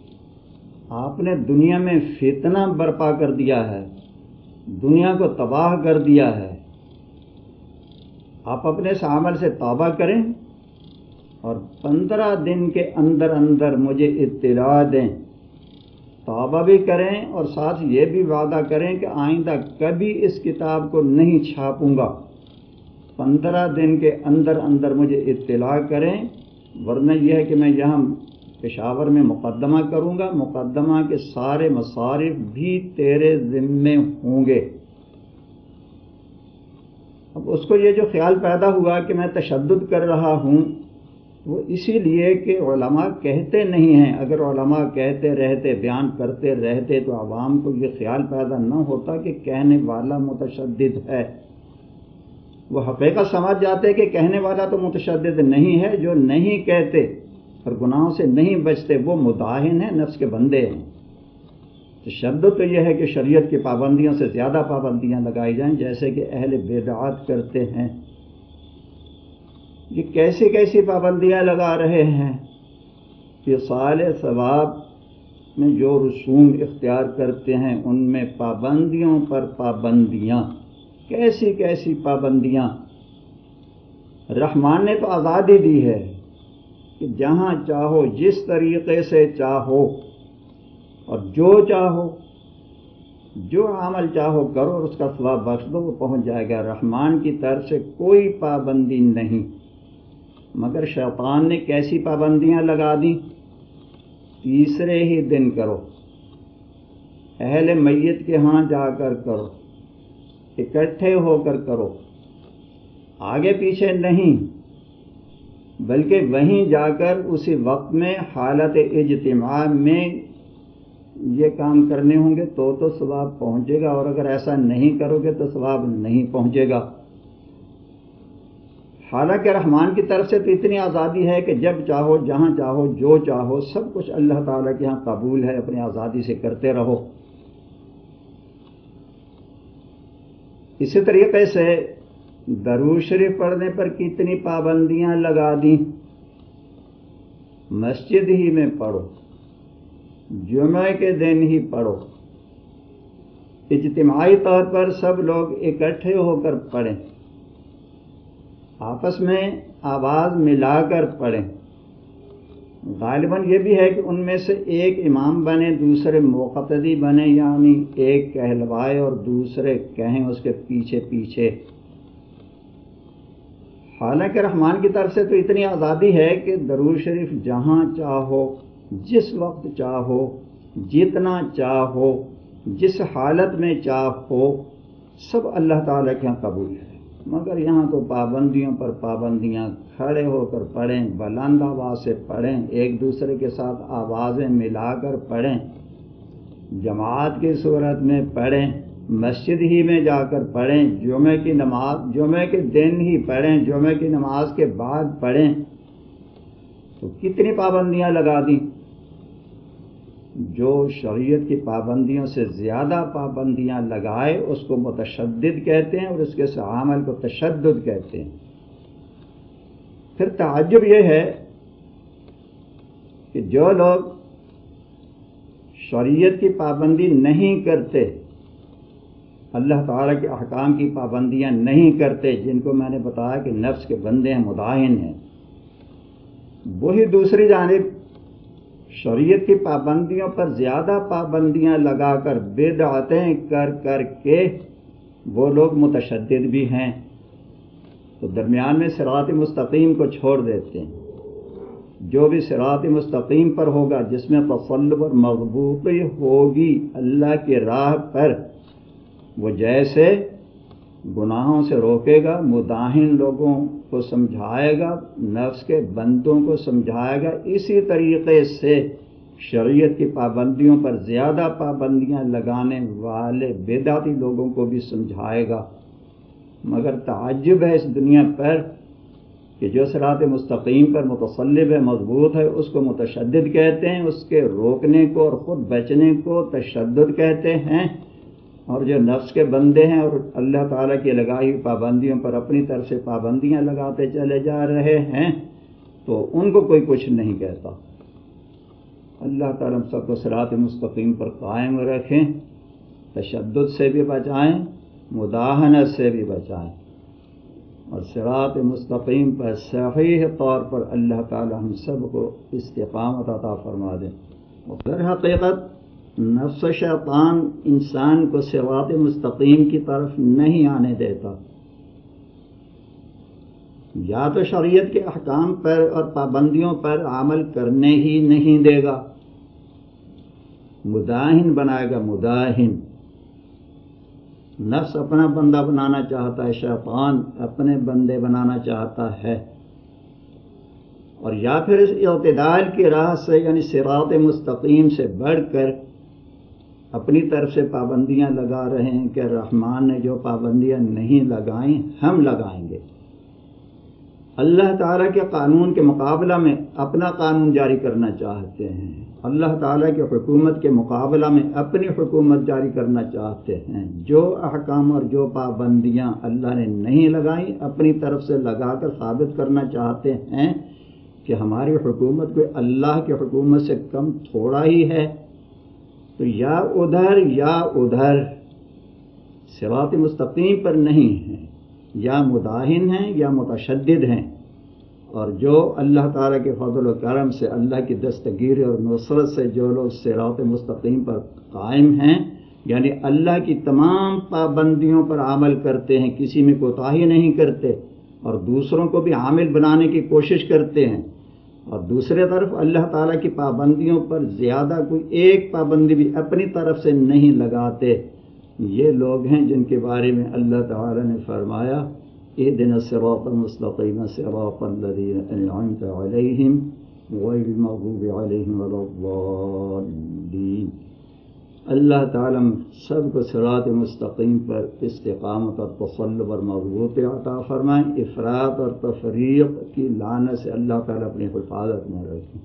آپ نے دنیا میں فتنہ برپا کر دیا ہے۔ دنیا کو تباہ کر دیا ہے۔ آپ اپنے اس عمل سے توبہ کریں اور پندرہ دن کے اندر اندر مجھے اطلاع دیں۔ توبہ بھی کریں اور ساتھ یہ بھی وعدہ کریں کہ آئندہ کبھی اس کتاب کو نہیں چھاپوں گا۔ پندرہ دن کے اندر اندر مجھے اطلاع کریں، ورنہ یہ ہے کہ میں یہاں پشاور میں مقدمہ کروں گا۔ مقدمہ کے سارے مصارف بھی تیرے ذمے ہوں گے۔ اب اس کو یہ جو خیال پیدا ہوا کہ میں تشدد کر رہا ہوں، وہ اسی لیے کہ علماء کہتے نہیں ہیں۔ اگر علماء کہتے رہتے، بیان کرتے رہتے، تو عوام کو یہ خیال پیدا نہ ہوتا کہ کہنے والا متشدد ہے۔ وہ حقیقت سمجھ جاتے کہ کہنے والا تو متشدد نہیں ہے، جو نہیں کہتے۔ اور گناہوں سے نہیں بچتے، وہ مداحن ہیں، نفس کے بندے ہیں۔ تشدد تو یہ ہے کہ شریعت کی پابندیوں سے زیادہ پابندیاں لگائی جائیں، جیسے کہ اہل بیدعات کرتے ہیں۔ یہ کیسی کیسی پابندیاں لگا رہے ہیں؟ کہ سال ثواب میں جو رسوم اختیار کرتے ہیں، ان میں پابندیوں پر پابندیاں۔ کیسی کیسی پابندیاں؟ رحمان نے تو آزادی دی ہے۔ کہ جہاں چاہو جس طریقے سے چاہو اور جو چاہو، جو عمل چاہو کرو، اور اس کا ثواب بخش دو، وہ پہنچ جائے گا۔ رحمان کی طرف سے کوئی پابندی نہیں۔ مگر شیطان نے کیسی پابندیاں لگا دیں؟ تیسرے ہی دن کرو۔ اہل میت کے ہاں جا کر کرو۔ اکٹھے ہو کر کرو۔ آگے پیچھے نہیں۔ بلکہ وہیں جا کر اسی وقت میں حالت اجتماع میں یہ کام کرنے ہوں گے تو تو ثواب پہنچے گا اور اگر ایسا نہیں کرو گے تو ثواب نہیں پہنچے گا۔ حالانکہ رحمان کی طرف سے تو اتنی آزادی ہے کہ جب چاہو، جہاں چاہو، جو چاہو، سب کچھ اللہ تعالیٰ کے یہاں قبول ہے، اپنی آزادی سے کرتے رہو۔ اسی طریقے سے شریف پڑھنے پر کتنی پابندیاں لگا دیں۔ مسجد ہی میں پڑھو، جمعہ کے دن ہی پڑھو۔ اجتماعی طور پر سب لوگ اکٹھے ہو کر پڑھیں۔ آپس میں آواز ملا کر پڑھیں۔ غالباً یہ بھی ہے کہ ان میں سے ایک امام بنے، دوسرے مقتدی بنے یعنی ایک کہلوائے اور دوسرے کہیں اس کے پیچھے پیچھے۔ حالانکہ رحمان کی طرف سے تو اتنی آزادی ہے کہ درور شریف جہاں چاہو، جس وقت چاہو، جتنا چاہو، جس حالت میں چاہو، سب اللہ تعالیٰ کے یہاں قبول ہے۔ مگر یہاں تو پابندیوں پر پابندیاں کھڑے ہو کر پڑھیں، بلند آواز سے پڑھیں، ایک دوسرے کے ساتھ آوازیں ملا کر پڑھیں، جماعت کی صورت میں پڑھیں مسجد ہی میں جا کر پڑھیں، جمعہ کی نماز، جمعہ کے دن ہی پڑھیں، جمعہ کی نماز کے بعد پڑھیں۔ تو کتنی پابندیاں لگا دیں؟ جو شریعت کی پابندیوں سے زیادہ پابندیاں لگائے، اس کو متشدد کہتے ہیں اور اس کے عمل کو تشدد کہتے ہیں۔ پھر تعجب یہ ہے کہ جو لوگ شریعت کی پابندی نہیں کرتے اللہ تعالیٰ کے احکام کی پابندیاں نہیں کرتے جن کو میں نے بتایا کہ نفس کے بندے ہیں، مداحن ہیں۔ وہی دوسری جانب، شریعت کی پابندیوں پر زیادہ پابندیاں لگا کر بدعتیں کر کر کے وہ لوگ متشدد بھی ہیں۔ تو درمیان میں سرات مستقیم کو چھوڑ دیتے ہیں۔ جو بھی سرات مستقیم پر ہوگا، جس میں تسلب اور مضبوطی ہوگی، اللہ کی راہ پر وہ جیسے گناہوں سے روکے گا، مداحن لوگوں کو سمجھائے گا، نفس کے بندوں کو سمجھائے گا، اسی طریقے سے شریعت کی پابندیوں پر زیادہ پابندیاں لگانے والے بیداتی لوگوں کو بھی سمجھائے گا۔ مگر تعجب ہے اس دنیا پر کہ جو سرات مستقیم پر متصلب ہے، مضبوط ہے، اس کو متشدد کہتے ہیں، اس کے روکنے کو اور خود بچنے کو تشدد کہتے ہیں۔ اور جو نفس کے بندے ہیں اور اللہ تعالیٰ کی لگائی پابندیوں پر اپنی طرف سے پابندیاں لگاتے چلے جا رہے ہیں، تو ان کو کوئی کچھ نہیں کہتا۔ اللہ تعالیٰ ہم سب کو سرات مستقیم پر قائم رکھیں، تشدد سے بھی بچائیں، مداحنت سے بھی بچائیں۔ اور سرات مستقیم پر صحیح طور پر اللہ تعالی ہم سب کو استقامت عطا فرما دیں۔ در حقیقت نفس و شیطان انسان کو سرات مستقیم کی طرف نہیں آنے دیتا۔ یا تو شریعت کے احکام پر اور پابندیوں پر عمل کرنے ہی نہیں دے گا۔ مداحن بنائے گا، مداحن۔ نفس اپنا بندہ بنانا چاہتا ہے، شیطان اپنے بندے بنانا چاہتا ہے۔ اور یا پھر اس اعتدال کی راہ سے یعنی سرات مستقیم سے بڑھ کر اپنی طرف سے پابندیاں لگا رہے ہیں کہ رحمان نے جو پابندیاں نہیں لگائیں ہم لگائیں گے۔ اللہ تعالیٰ کے قانون کے مقابلہ میں اپنا قانون جاری کرنا چاہتے ہیں۔ اللہ تعالیٰ کی حکومت کے مقابلہ میں اپنی حکومت جاری کرنا چاہتے ہیں۔ جو احکام اور جو پابندیاں اللہ نے نہیں لگائیں اپنی طرف سے لگا کر ثابت کرنا چاہتے ہیں کہ ہماری حکومت کوئی اللہ کی حکومت سے کم تھوڑا ہی ہے۔ تو یا ادھر یا ادھر۔ سوات مستقیم پر نہیں ہیں۔ یا مداحن ہیں یا متشدد ہیں۔ اور جو اللہ تعالیٰ کے فضل و کرم سے اللہ کی دستگیر اور نصرت سے جو لوگ سیرات مستقیم پر قائم ہیں یعنی اللہ کی تمام پابندیوں پر عمل کرتے ہیں، کسی میں کوتاہی نہیں کرتے اور دوسروں کو بھی عامل بنانے کی کوشش کرتے ہیں۔ اور دوسرے طرف اللہ تعالیٰ کی پابندیوں پر زیادہ کوئی ایک پابندی بھی اپنی طرف سے نہیں لگاتے۔ یہ لوگ ہیں جن کے بارے میں اللہ تعالیٰ نے فرمایا دن صراط المستقیم صراط الذین انعمت علیہم غیر المغضوب علیہم ولا الضالین اللہ تعالیٰ سب کو سرات مستقیم پر استقامت اور تسلب اور مضبوط عطا فرمائیں افراد اور تفریق کی لانت سے اللہ تعالیٰ اپنی حفاظت میں رکھیں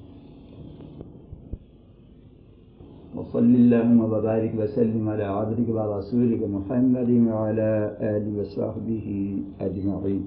وصلى اللهم وبارك وسلم على عبدك ورسولك محمد وعلى آله وصحبه أجمعين